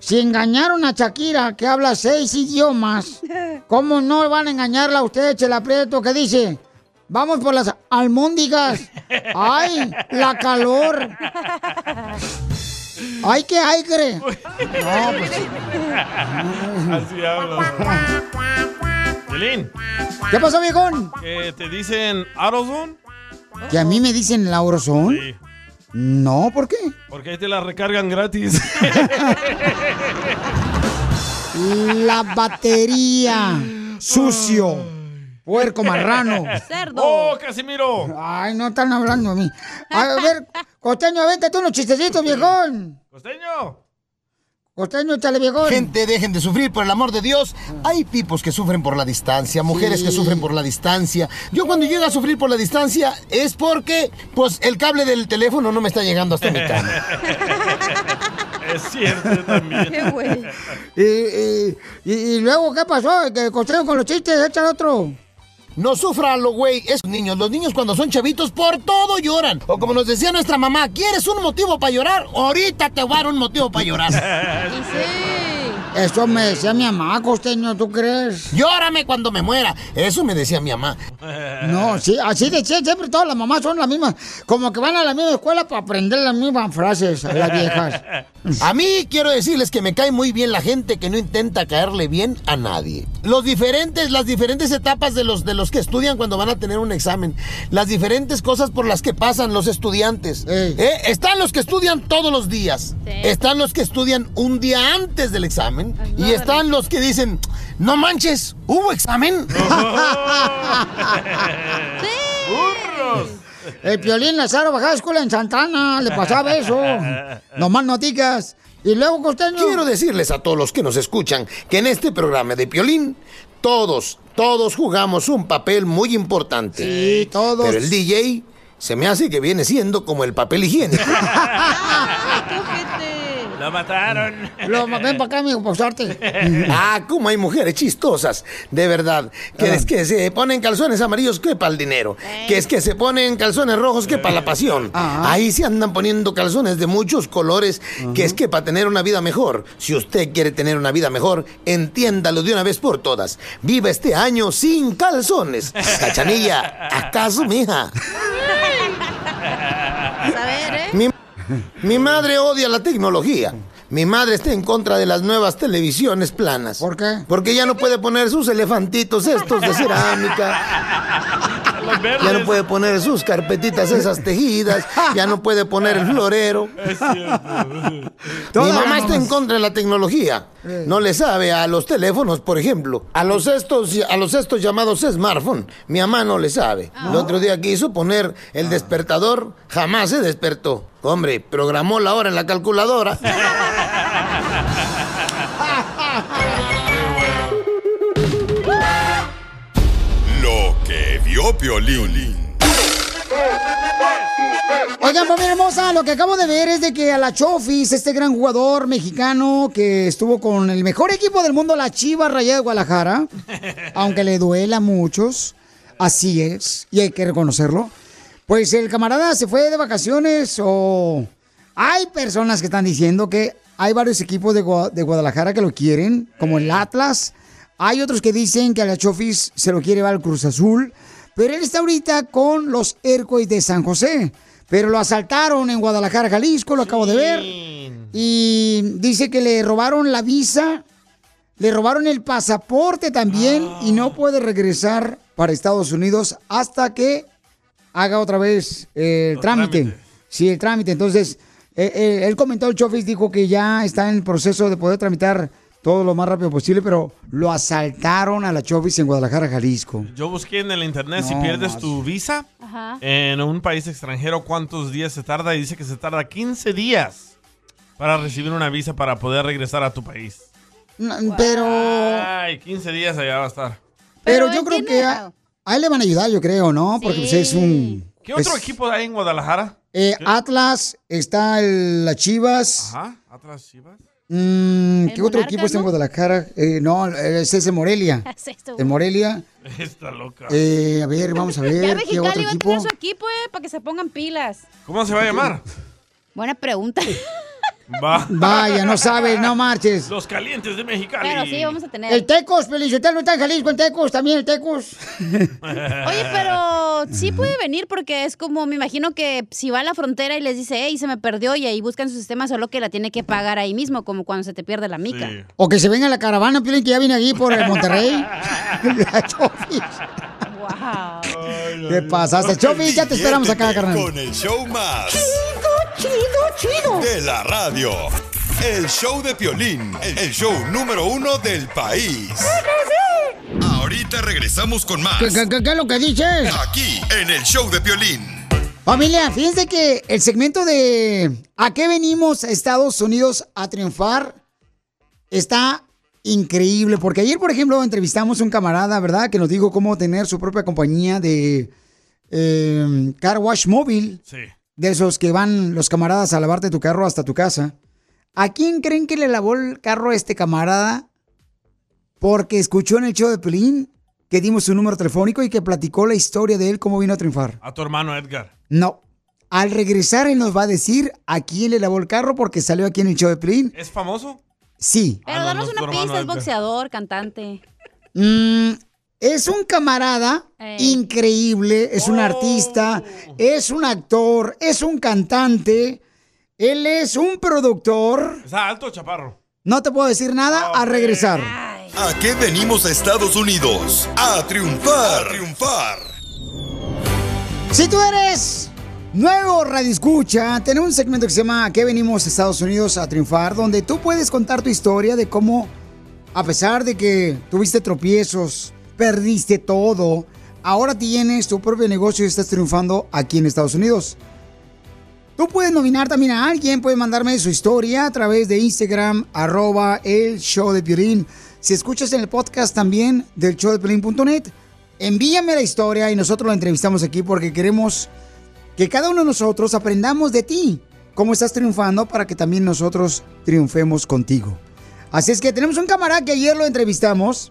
Si engañaron a Shakira, que habla seis idiomas, ¿cómo no van a engañarla a usted, Chela Prieto, que dice? Vamos por las almóndigas. ¡Ay, la calor! ¡Ay, qué aire! No, pues... Así habla. Piolín, ¿Qué pasó, viejón? que te dicen AutoZone ¿Que a mí me dicen la Orozón? Sí. No, ¿por qué? porque ahí te la recargan gratis. La batería. Sucio. Puerco marrano. Cerdo. ¡Oh, Casimiro! Ay, no están hablando a mí. A ver, Costeño, vente tú unos chistecitos, viejón. ¡Costeño! Costeño, échale, viejón. Gente, dejen de sufrir, por el amor de Dios. Hay tipos que sufren por la distancia, mujeres que sufren por la distancia. Yo cuando llego a sufrir por la distancia es porque, pues, el cable del teléfono no me está llegando hasta mi cama. Es cierto, también. Qué güey. Y, y- y- y luego, ¿qué pasó? Que Costeño con los chistes, échale otro. No sufra lo güey, esos niños. Los niños cuando son chavitos por todo lloran. O como nos decía nuestra mamá, ¿quieres un motivo para llorar? Ahorita te voy a dar un motivo para llorar. Sí. Eso me decía mi mamá, Costeño, ¿tú crees? Llórame cuando me muera. Eso me decía mi mamá. No, sí, así decía siempre todas las mamás son las mismas. Como que van a la misma escuela para aprender las mismas frases a las viejas. A mí quiero decirles que me cae muy bien la gente que no intenta caerle bien a nadie. Los diferentes, las diferentes etapas de los de los que estudian cuando van a tener un examen, las diferentes cosas por las que pasan los estudiantes. ¿Eh? Están los que estudian todos los días, están los que estudian un día antes del examen y están los que dicen, no manches, hubo examen. ¡Burros! El Piolín Lazaro bajaba a escuela en Santana, le pasaba eso. Nomás noticas. Y luego, Costeño. Quiero decirles a todos los que nos escuchan que en este programa de Piolín, todos, todos jugamos un papel muy importante. Sí, todos. Pero el DJ se me hace que viene siendo como el papel higiénico. ¡Lo mataron! Lo, ven para acá, amigo, por suerte. ah, como hay mujeres chistosas, de verdad. Que Ah. es que se ponen calzones amarillos que para el dinero. Que es que se ponen calzones rojos que para la pasión. Ahí se andan poniendo calzones de muchos colores. Que es que para tener una vida mejor. Si usted quiere tener una vida mejor, entiéndalo de una vez por todas. Viva este año sin calzones. Cachanilla, ¿acaso, mija? A ver, ¿eh? Mi, mi madre odia la tecnología. Mi madre está en contra de las nuevas televisiones planas. ¿Por qué? Porque ya no puede poner sus elefantitos estos de cerámica. Ya no puede poner sus carpetitas esas tejidas. Ya no puede poner el florero. Es. Mi mamá está en contra de la tecnología. No le sabe a los teléfonos, por ejemplo. A los estos, a los estos llamados smartphone. Mi mamá no le sabe. El otro día quiso poner el despertador, jamás se despertó. Hombre, programó la hora en la calculadora. Lo que vio Piolín. Oigan, familia hermosa, lo que acabo de ver es de que a la Chofis, este gran jugador mexicano que estuvo con el mejor equipo del mundo, la Chivas Rayada de Guadalajara, aunque le duela a muchos, así es, y hay que reconocerlo, pues el camarada se fue de vacaciones o... Hay personas que están diciendo que hay varios equipos de, Gua- de Guadalajara que lo quieren, como el Atlas. Hay otros que dicen que a la Chofis se lo quiere llevar al Cruz Azul. Pero él está ahorita con los Ercois de San José. Pero lo asaltaron en Guadalajara, Jalisco, lo acabo de ver. Y dice que le robaron la visa, le robaron el pasaporte también y no puede regresar para Estados Unidos hasta que haga otra vez eh, el trámite. Sí, el trámite. Entonces, eh, eh, él comentó, el Chofis dijo que ya está en el proceso de poder tramitar todo lo más rápido posible, pero lo asaltaron a la Chofis en Guadalajara, Jalisco. Yo busqué en el internet si pierdes más. tu visa Ajá. en un país extranjero, cuántos días se tarda. Y dice que se tarda 15 días para recibir una visa para poder regresar a tu país. No, Pero, Ay, 15 días allá va a estar. pero, Pero yo creo que a él le van a ayudar, yo creo, ¿no? Porque pues, es un... ¿Qué otro es- equipo hay en Guadalajara? eh, Atlas, está el, las Chivas. Ajá, Atlas Chivas. Mm, ¿Qué ¿El otro Monarcas, equipo está en no? Guadalajara? Eh, no, es ese Morelia. En Morelia. Está loca. Eh, a ver, vamos a Ya ver. ¿Qué Mexicali otro va a equipo? tener su equipo, eh, para que se pongan pilas. ¿Cómo se va a llamar? Buena pregunta. Va. Vaya, no sabes, no marches. Los calientes de Mexicali. Pero sí, vamos a tener. El Tecos, Felicitelo está en Jalisco, en Tecos, también el Tecos. Oye, pero sí puede venir porque es como, me imagino que si va a la frontera y les dice, hey, se me perdió y ahí buscan su sistema, solo que la tiene que pagar ahí mismo, como cuando se te pierde la mica. O que se venga la caravana, Piolín, que ya viene aquí por el Monterrey. Wow. ¿Qué pasaste? Chofis, ya te esperamos acá, carnal. Con el show más. Chido, chido, De la radio. El show de Piolín. El show número uno del país. Ahorita regresamos con más. ¿Qué, qué, qué- qué es lo que dices? Aquí, en el show de Piolín. Familia, fíjense que el segmento de ¿A qué venimos a Estados Unidos a triunfar? está increíble. Porque ayer, por ejemplo, entrevistamos a un camarada, ¿verdad? Que nos dijo cómo tener su propia compañía de eh, car wash móvil. Sí. De esos que van los camaradas a lavarte tu carro hasta tu casa. ¿A quién creen que le lavó el carro a este camarada? Porque escuchó en el show de Pelín que dimos su número telefónico y que platicó la historia de él, cómo vino a triunfar. A tu hermano Edgar. No. Al regresar, él nos va a decir a quién le lavó el carro porque salió aquí en el show de Pelín. ¿Es famoso? Sí. Pero Ah, no, danos no una pista, es boxeador, cantante. Mm, es un camarada Ey. increíble, es un artista, es un actor, es un cantante, él es un productor. ¿Está alto chaparro? No te puedo decir nada a regresar. ¿A qué venimos a Estados Unidos? A triunfar. A triunfar. Si tú eres nuevo Radio Escucha, tenemos un segmento que se llama ¿A qué venimos a Estados Unidos a triunfar? Donde tú puedes contar tu historia de cómo, a pesar de que tuviste tropiezos, perdiste todo, ahora tienes tu propio negocio y estás triunfando aquí en Estados Unidos. Tú puedes nominar también a alguien, puedes mandarme su historia a través de Instagram, arroba el show de. Si escuchas en el podcast también del show de envíame la historia y nosotros la entrevistamos aquí porque queremos que cada uno de nosotros aprendamos de ti, cómo estás triunfando para que también nosotros triunfemos contigo. Así es que tenemos un camarada que ayer lo entrevistamos.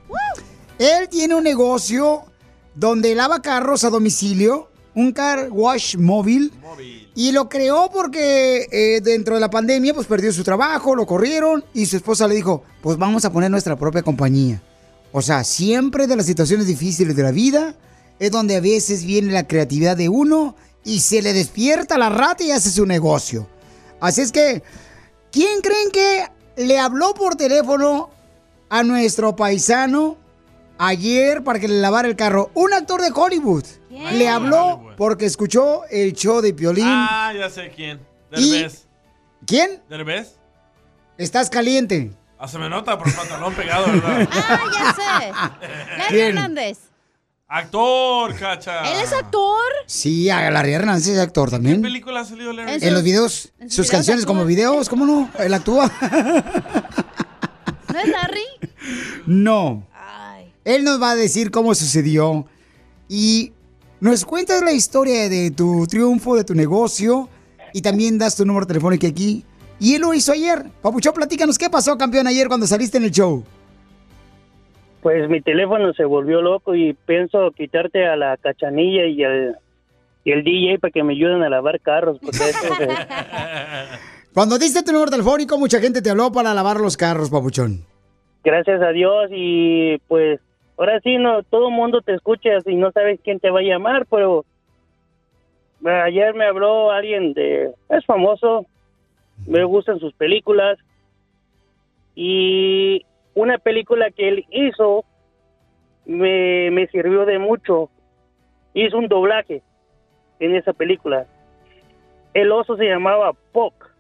Él tiene un negocio donde lava carros a domicilio, un car wash móvil. Y lo creó porque eh, dentro de la pandemia pues perdió su trabajo, lo corrieron y su esposa le dijo, pues vamos a poner nuestra propia compañía. O sea, siempre de las situaciones difíciles de la vida es donde a veces viene la creatividad de uno y se le despierta la rata y hace su negocio. Así es que, ¿quién creen que le habló por teléfono a nuestro paisano ayer para que le lavara el carro? Un actor de Hollywood. Le habló porque escuchó el show de Piolín. Ah, ya sé quién. Y- Derbez. ¿Quién? ¿Derbez? Estás caliente. Ah, se me nota por el pantalón pegado, ¿verdad? Ah, ya sé. Larry. Hernández. Actor, cacha. ¿Él es actor? Sí, Larry Hernández es actor ¿Qué también. película ha salido Larry? En los videos, en sus sus videos canciones como videos, ¿cómo no? Él actúa. ¿No es Larry? No. Él nos va a decir cómo sucedió y nos cuentas la historia de tu triunfo, de tu negocio y también das tu número telefónico aquí. Y él lo hizo ayer. Papuchón, platícanos qué pasó, campeón, ayer cuando saliste en el show. Pues mi teléfono se volvió loco y pienso quitarte a la cachanilla y el, y el DJ para que me ayuden a lavar carros. Porque eso se- Cuando diste tu número telefónico, mucha gente te habló para lavar los carros, Papuchón. gracias a Dios y pues ahora sí no todo el mundo te escucha y no sabes quién te va a llamar pero eh, ayer me habló alguien de es famoso me gustan sus películas y una película que él hizo me, me sirvió de mucho hizo un doblaje en esa película el oso se llamaba Puck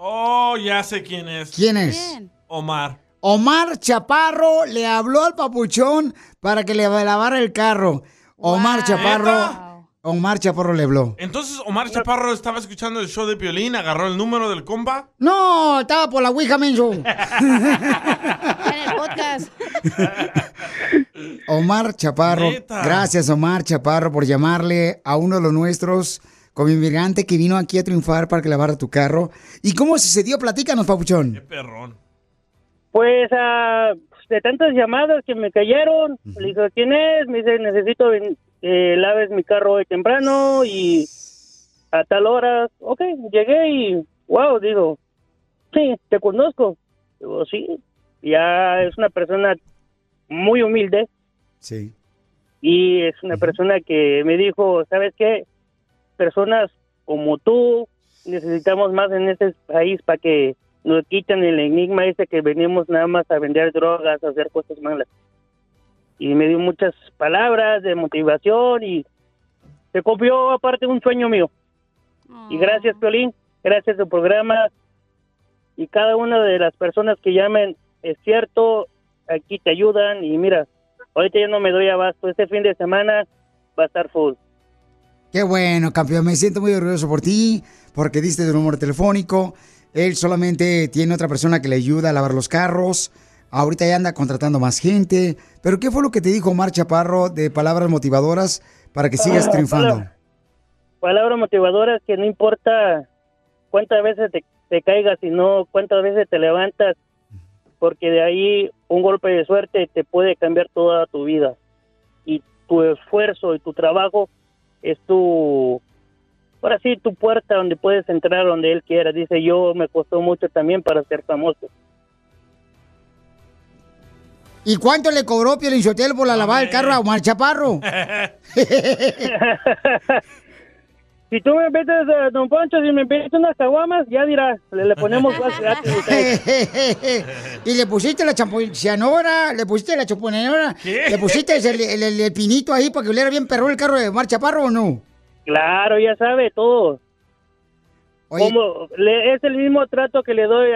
Oh, ya sé quién es. ¿Quién es? Omar. Omar Chaparro le habló al Papuchón para que le lavara el carro. Omar Chaparro. Omar Chaparro le habló. Entonces, Omar Chaparro estaba escuchando el show de Piolín, agarró el número del compa. No, estaba por la Ouija, menso. En el podcast. Omar Chaparro. Neta. Gracias, Omar Chaparro, por llamarle a uno de los nuestros como inmigrante que vino aquí a triunfar para que lavara tu carro. ¿Y cómo sucedió? Platícanos, papuchón. Perrón. Pues ah, de tantas llamadas que me cayeron, le dije, ¿quién es? Me dice, necesito que laves mi carro hoy temprano y a tal hora. Ok, llegué y, wow, digo, sí, te conozco. Digo, sí, ya es una persona muy humilde Sí. y es una persona que me dijo, ¿sabes qué? Personas como tú necesitamos más en este país para que nos quiten el enigma ese que venimos nada más a vender drogas, a hacer cosas malas. Y me dio muchas palabras de motivación y se cumplió aparte un sueño mío. Y gracias, Piolín, gracias al programa y cada una de las personas que llamen, es cierto, aquí te ayudan y mira, ahorita ya no me doy abasto, este fin de semana va a estar full. Qué bueno, campeón. Me siento muy orgulloso por ti, porque diste tu número telefónico. Él solamente tiene otra persona que le ayuda a lavar los carros. Ahorita ya anda contratando más gente. Pero ¿qué fue lo que te dijo Omar Chaparro de palabras motivadoras para que sigas Ah, triunfando? palabra- Palabras motivadoras que no importa cuántas veces te, te caigas, sino cuántas veces te levantas, porque de ahí un golpe de suerte te puede cambiar toda tu vida. Y tu esfuerzo y tu trabajo es tu, ahora sí, tu puerta donde puedes entrar donde él quiera. Dice yo, me costó mucho también para ser famoso. ¿Y cuánto le cobró Piolín Sotelo por la lavada del carro a Omar Chaparro? Si tú me metes, eh, don Poncho, si me metes unas caguamas, ya dirá, le, le ponemos gratis. y le pusiste la champoncianora, le pusiste la champoncianora, le pusiste el, el- el- el pinito ahí para que oliera bien perro el carro de Omar Chaparro o no? Claro, ya sabe todo. Como le- es el mismo trato que le doy,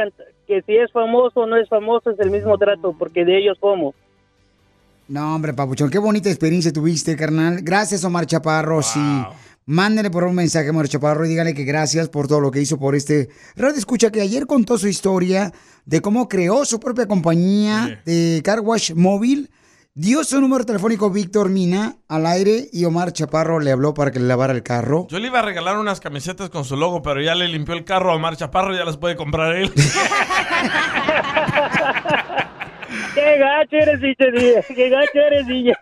que si es famoso o no es famoso, es el mismo trato, porque de ellos como. No, hombre, Papuchón, qué bonita experiencia tuviste, carnal. Gracias, Omar Chaparro. Sí. Mándenle por un mensaje a Omar Chaparro y díganle que gracias por todo lo que hizo por este radio escucha que ayer contó su historia de cómo creó su propia compañía de car wash móvil. Dio su número telefónico Víctor Mina al aire y Omar Chaparro le habló para que le lavara el carro. Yo le iba a regalar unas camisetas con su logo, pero ya le limpió el carro a Omar Chaparro y ya las puede comprar él. ¡Qué gacho eres, DJ! ¡Qué gacho eres, DJ!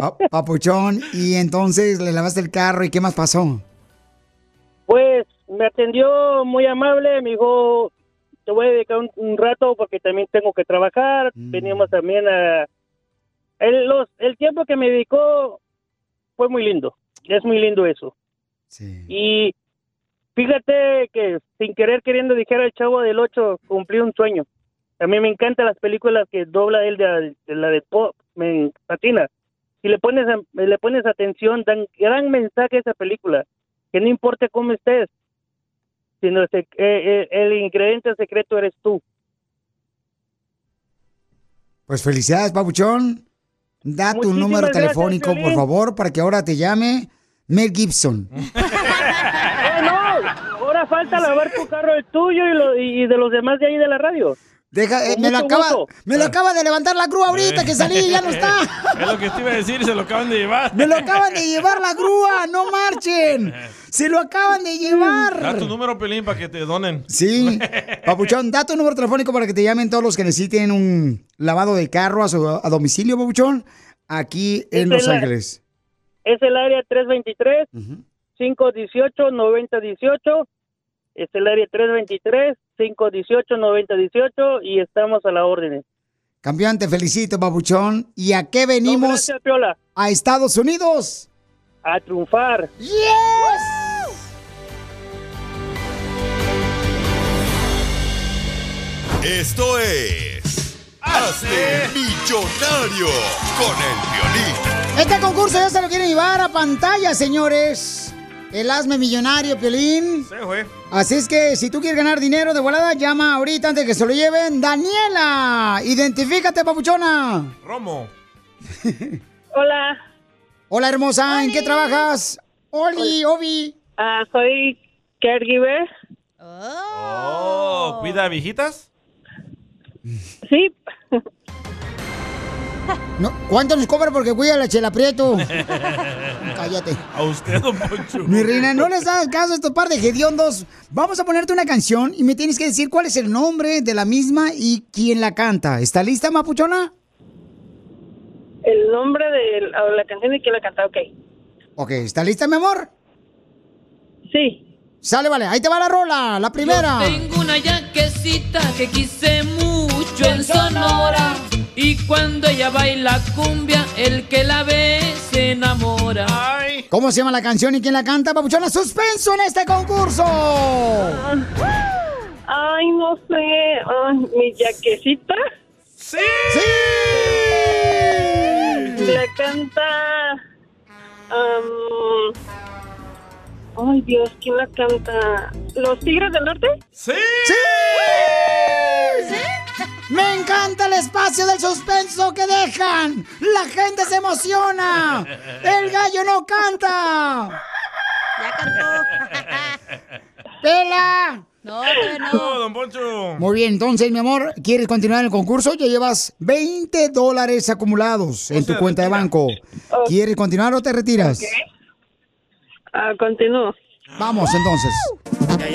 Pa- Papuchón, y entonces le lavaste el carro y qué más pasó. Pues me atendió muy amable, me dijo, te voy a dedicar un, un rato porque también tengo que trabajar. Veníamos también a... El, los, el tiempo que me dedicó fue muy lindo, es muy lindo eso. Y fíjate que sin querer queriendo dijera el chavo del 8, cumplí un sueño. A mí me encantan las películas que dobla él de, de la de pop, me fascina. Si le pones, le pones atención, dan gran mensaje a esa película que no importa cómo estés, sino el, sec- eh, eh, el ingrediente secreto eres tú. Pues felicidades, Papuchón. Da tu Muchísimas número gracias, telefónico, por favor, para que ahora te llame Mel Gibson. ¡Oh, no! Ahora falta lavar tu carro, el tuyo y, lo- y de los demás de ahí de la radio. Deja, eh, me, lo acaba, me lo acaba de levantar la grúa ahorita que salí, ya no está. es lo que te iba a decir, se lo acaban de llevar. Me lo acaban de llevar la grúa, no marchen. Se lo acaban de Da llevar. tu número, Pelín, para que te donen. Sí, Papuchón, da tu número telefónico para que te llamen todos los que necesiten un lavado de carro a, su, a domicilio, Papuchón, aquí en Es Los el- Ángeles. Es el área 323 518 9018. Es el área 323 518 9018 y estamos a la orden. Campeón, te felicito, Papuchón. ¿Y a qué venimos? gracias, Piola. A Estados Unidos. A triunfar. Esto es. Hazte millonario con el violín. Este concurso ya se lo quieren llevar a pantalla, señores. El Hazme Millonario, Piolín. Sí, güey. Así es que si tú quieres ganar dinero de volada, llama ahorita antes de que se lo lleven. Daniela, identifícate, papuchona. Romo. Hola. Hola, hermosa. ¿En qué trabajas? Oli, Obi. Ah, soy caregiver. Oh, ¿cuida a viejitas? Sí. No, ¿Cuánto nos cobra porque cuida la chela prieto? Cállate. A usted, don Poncho. Mi reina, no les hagas caso a estos par de hediondos. Vamos a ponerte una canción y me tienes que decir cuál es el nombre de la misma y quién la canta. ¿Está lista, mapuchona? El nombre de la, la canción y quién la canta, ok. Ok, ¿está lista, mi amor? Sí. Sale, vale. Ahí te va la rola, la primera. Yo tengo una yaquecita que quise mucho en Sonora. Y cuando ella baila cumbia, el que la ve se enamora. ¿Cómo se llama la canción y quién la canta, papuchona? ¡Suspenso en este concurso! Ay, no sé. Ay, mi yaquecita. ¡Sí! La canta. am, ay, Dios, ¿quién la canta? ¿Los Tigres del Norte? ¡Sí! ¡Sí! Me encanta el espacio del suspenso que dejan. La gente se emociona. El gallo no canta. Ya cantó. ¡Pela! No, No, no. don Poncho. Muy bien, entonces, mi amor, ¿quieres continuar el concurso? Ya llevas 20 dólares acumulados en tu cuenta de banco. ¿Quieres continuar o te retiras? Ah, continúo. Vamos, entonces. donde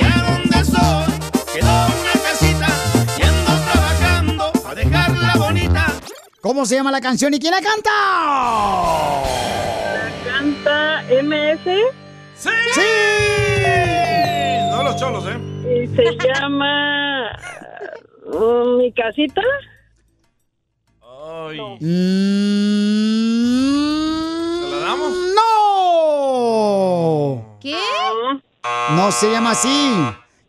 ¿Cómo se llama la canción y quién la canta? Canta MS ¡Sí! No los cholos, ¿eh? y se llama. uh, mi casita. Ay. Mm, ¿Se la damos? ¡No! ¿Qué? No se llama así.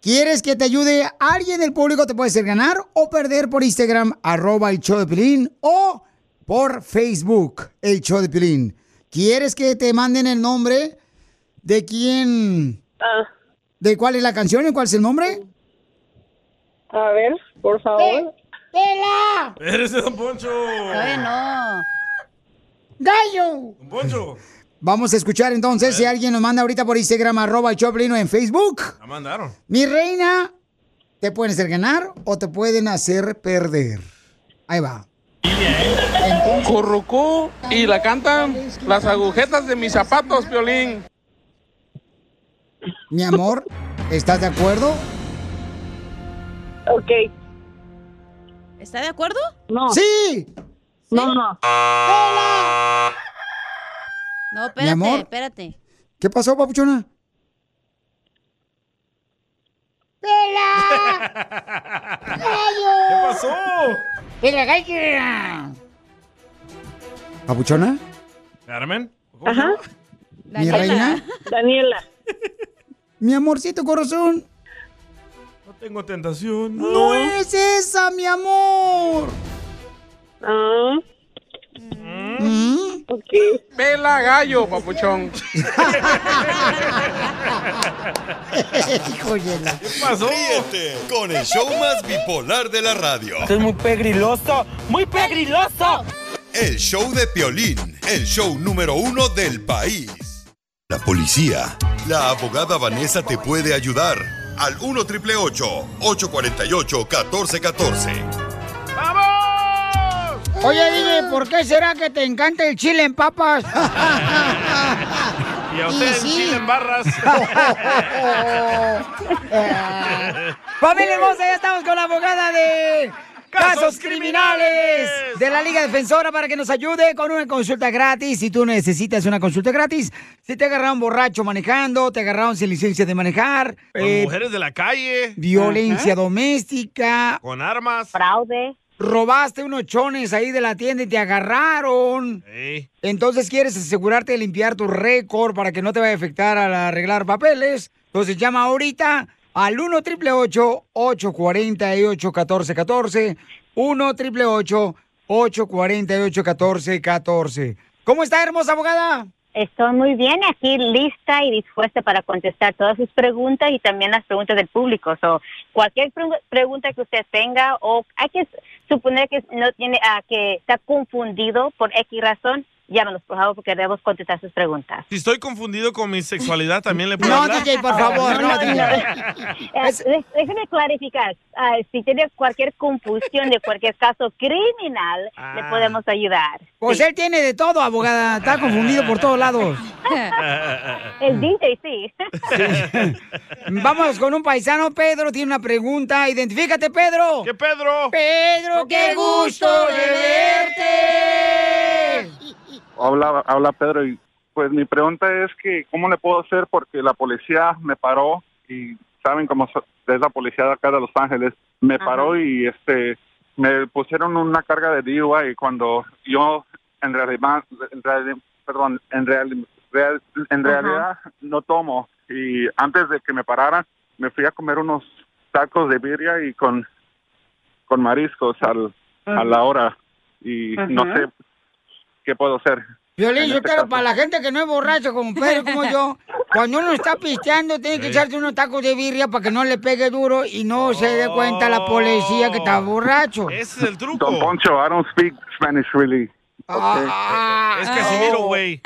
¿Quieres que te ayude alguien del público? Te puede hacer ganar o perder por Instagram, arroba el show de Pilín, o por Facebook, el show de Pilín. ¿Quieres que te manden el nombre de quién? Ah, ¿De cuál es la canción y cuál es el nombre? a ver, por favor. ¡Pela! Espérese, don Poncho. Todavía no. ¡Gallo! Don Poncho. Vamos a escuchar entonces si alguien nos manda ahorita por Instagram, arroba Piolín, o en Facebook. La mandaron. Mi reina, te pueden hacer ganar o te pueden hacer perder. Ahí va. Currucú y la cantan las agujetas de mis zapatos, Piolín. Mi amor, ¿estás de acuerdo? Ok. ¿Está de acuerdo? No. ¡Sí! No, no. No, Mi espérate, amor. espérate. ¿Qué pasó, papuchona? ¡Pela! ¿Qué pasó? ¡Pela, gallo! ¿Papuchona? ¿Carmen? Ajá. ¿Mi reina? Daniela. Mi amorcito corazón. No tengo tentación. No es esa, mi amor. Ah, ¿Mm? Ok. Vela gallo, papuchón. Híjole. ¿Qué pasó? Ríete con el show más bipolar de la radio. Esto es muy pegriloso, muy pegriloso. El show de Piolín, el show número uno del país. La policía. La abogada Vanessa te puede ayudar. Al 1 triple 848 1414. Oye, dime, ¿por qué será que te encanta el chile en papas? Y a usted Y el sí. chile en barras. Familia hermosa, ya estamos con la abogada de Casos criminales de la Liga Defensora para que nos ayude con una consulta gratis. Si tú necesitas una consulta gratis, si te agarraron borracho manejando, te agarraron sin licencia de manejar, Con eh, mujeres de la calle. violencia doméstica, Con armas. Fraude. Robaste unos chones ahí de la tienda y te agarraron. Ey. Entonces quieres asegurarte de limpiar tu récord para que no te vaya a afectar al arreglar papeles. Entonces llama ahorita al 1 888 848 1414 1 888 848 1414 ¿Cómo está, hermosa abogada? Estoy muy bien aquí, lista y dispuesta para contestar todas sus preguntas y también las preguntas del público. So, cualquier pre- pregunta que usted tenga o hay que suponer que no tiene, ah, que está confundido por X razón, llámanos, por favor, porque debemos contestar sus preguntas. Si estoy confundido con mi sexualidad, ¿también le puedo No, hablar? DJ, por favor, no, DJ. Dé- déjeme clarificar. Ah, si tiene cualquier confusión de cualquier caso criminal, le podemos ayudar. Pues él tiene de todo, abogada. Está confundido por todos lados. El DJ, sí. Vamos con un paisano. Pedro tiene una pregunta. Identifícate, Pedro. ¿Qué Pedro? Pedro, qué gusto de verte. Habla, habla Pedro y pues mi pregunta es que cómo le puedo hacer porque la policía me paró y saben cómo es la policía de acá de Los Ángeles. Me paró y este me pusieron una carga de DUI cuando yo en realidad en realidad- perdón en real- real- en Ajá. realidad no tomo. Y antes de que me pararan me fui a comer unos tacos de birria y con con mariscos al, a la hora. Y no sé qué puedo hacer. Violín, yo este para la gente que no es borracho como Pedro, como yo, cuando uno está pisteando, tiene que Sí. echarse unos tacos de birria para que no le pegue duro y no se dé cuenta la policía que está borracho. Ese es el truco. Don Poncho, I don't speak Spanish really. Ah, Es Casimiro, güey.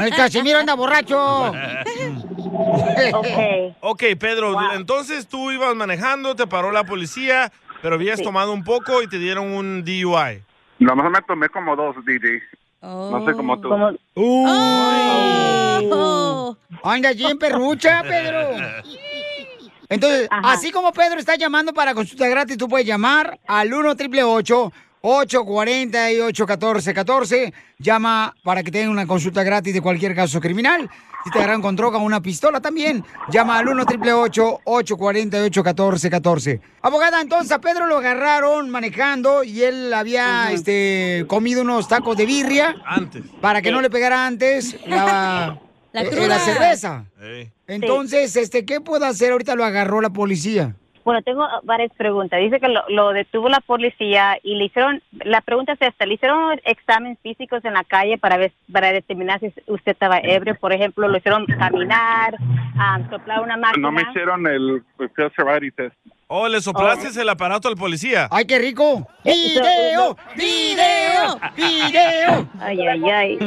El Casimiro anda borracho. Ok, Pedro, entonces tú ibas manejando, te paró la policía, pero habías tomado un poco y te dieron un DUI. Nomás me tomé como dos, DJ. No sé cómo tú. Oh. Anda bien perrucha, Pedro. Entonces, así como Pedro está llamando para consulta gratis, tú puedes llamar al 1 888 848 1414 Llama para que tengan una consulta gratis de cualquier caso criminal. Si te agarran con droga o una pistola también, llama al 1 888 848 1414 Abogada, entonces a Pedro lo agarraron manejando y él había este, comido unos tacos de birria. Antes. Para que no le pegara antes la, La eh, la cerveza. Entonces, este, ¿qué puede hacer? Ahorita lo agarró la policía. Bueno, tengo varias preguntas. Dice que lo, lo detuvo la policía y le hicieron, la pregunta es esta, le hicieron exámenes físicos en la calle para ver, para determinar si usted estaba ebrio, por ejemplo, lo hicieron caminar, ah, soplar una máquina. No me hicieron el, el sobriety test. Oh, le soplaste el aparato al policía. ¡Ay, qué rico! ¡Video! ¡Video! ¡Video! Ay, ay, ay.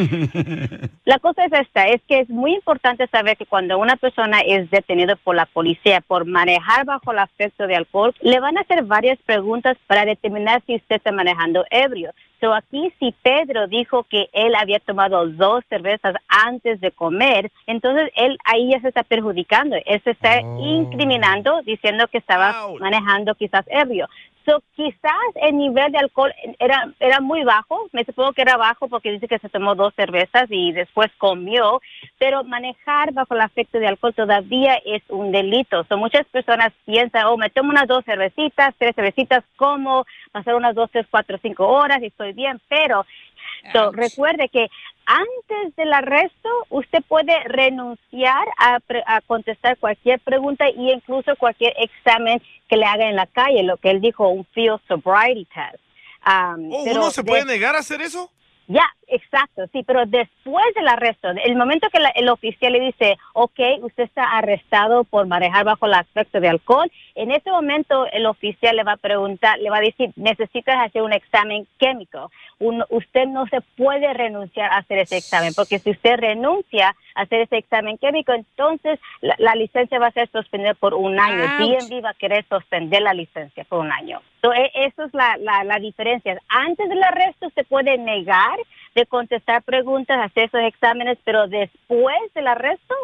La cosa es esta, es que es muy importante saber que cuando una persona es detenida por la policía por manejar bajo el efecto de alcohol, le van a hacer varias preguntas para determinar si usted está manejando ebrio. So aquí si Pedro dijo que él había tomado dos cervezas antes de comer, entonces él ahí ya se está perjudicando, él se está incriminando diciendo que estaba manejando quizás ebrio. So, quizás el nivel de alcohol era, era muy bajo, me supongo que era bajo porque dice que se tomó dos cervezas y después comió, pero manejar bajo el afecto de alcohol todavía es un delito. So, muchas personas piensan, oh, me tomo unas dos cervecitas, tres cervecitas, como, pasar unas dos, tres, cuatro, cinco horas y estoy bien, pero so, recuerde que antes del arresto usted puede renunciar a, pre- a contestar cualquier pregunta y incluso cualquier examen que le haga en la calle, lo que él dijo, un field sobriety test. Um, Oh, pero ¿Uno se puede de- negar a hacer eso? ya, exacto, sí, pero después del arresto, el momento que la- el oficial le dice, ok, usted está arrestado por manejar bajo el aspecto de alcohol, en ese momento el oficial le va a preguntar, le va a decir, necesitas hacer un examen químico. Usted no se puede renunciar a hacer ese examen, porque si usted renuncia a hacer ese examen químico, entonces la, la licencia va a ser suspendida por un año. DMV va a querer suspender la licencia por un año. So, e- eso es la, la, la diferencia. Antes del arresto se puede negar de contestar preguntas, hacer esos exámenes, pero después del arresto,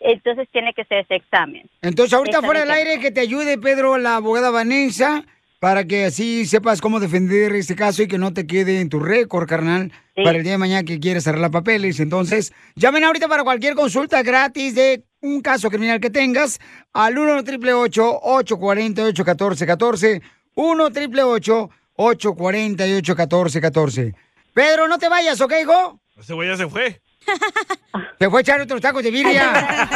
entonces tiene que hacer ese examen. Entonces, ahorita fuera del aire, que te ayude, Pedro, la abogada Vanessa, para que así sepas cómo defender este caso y que no te quede en tu récord, carnal, para el día de mañana que quieres arreglar papeles. Entonces, llamen ahorita para cualquier consulta gratis de un caso criminal que tengas al 1 888 848 1414 1 888 848 1414 Pedro, no te vayas, ¿ok, hijo? Ese güey ya se fue. Te fue a echar otros tacos de birria.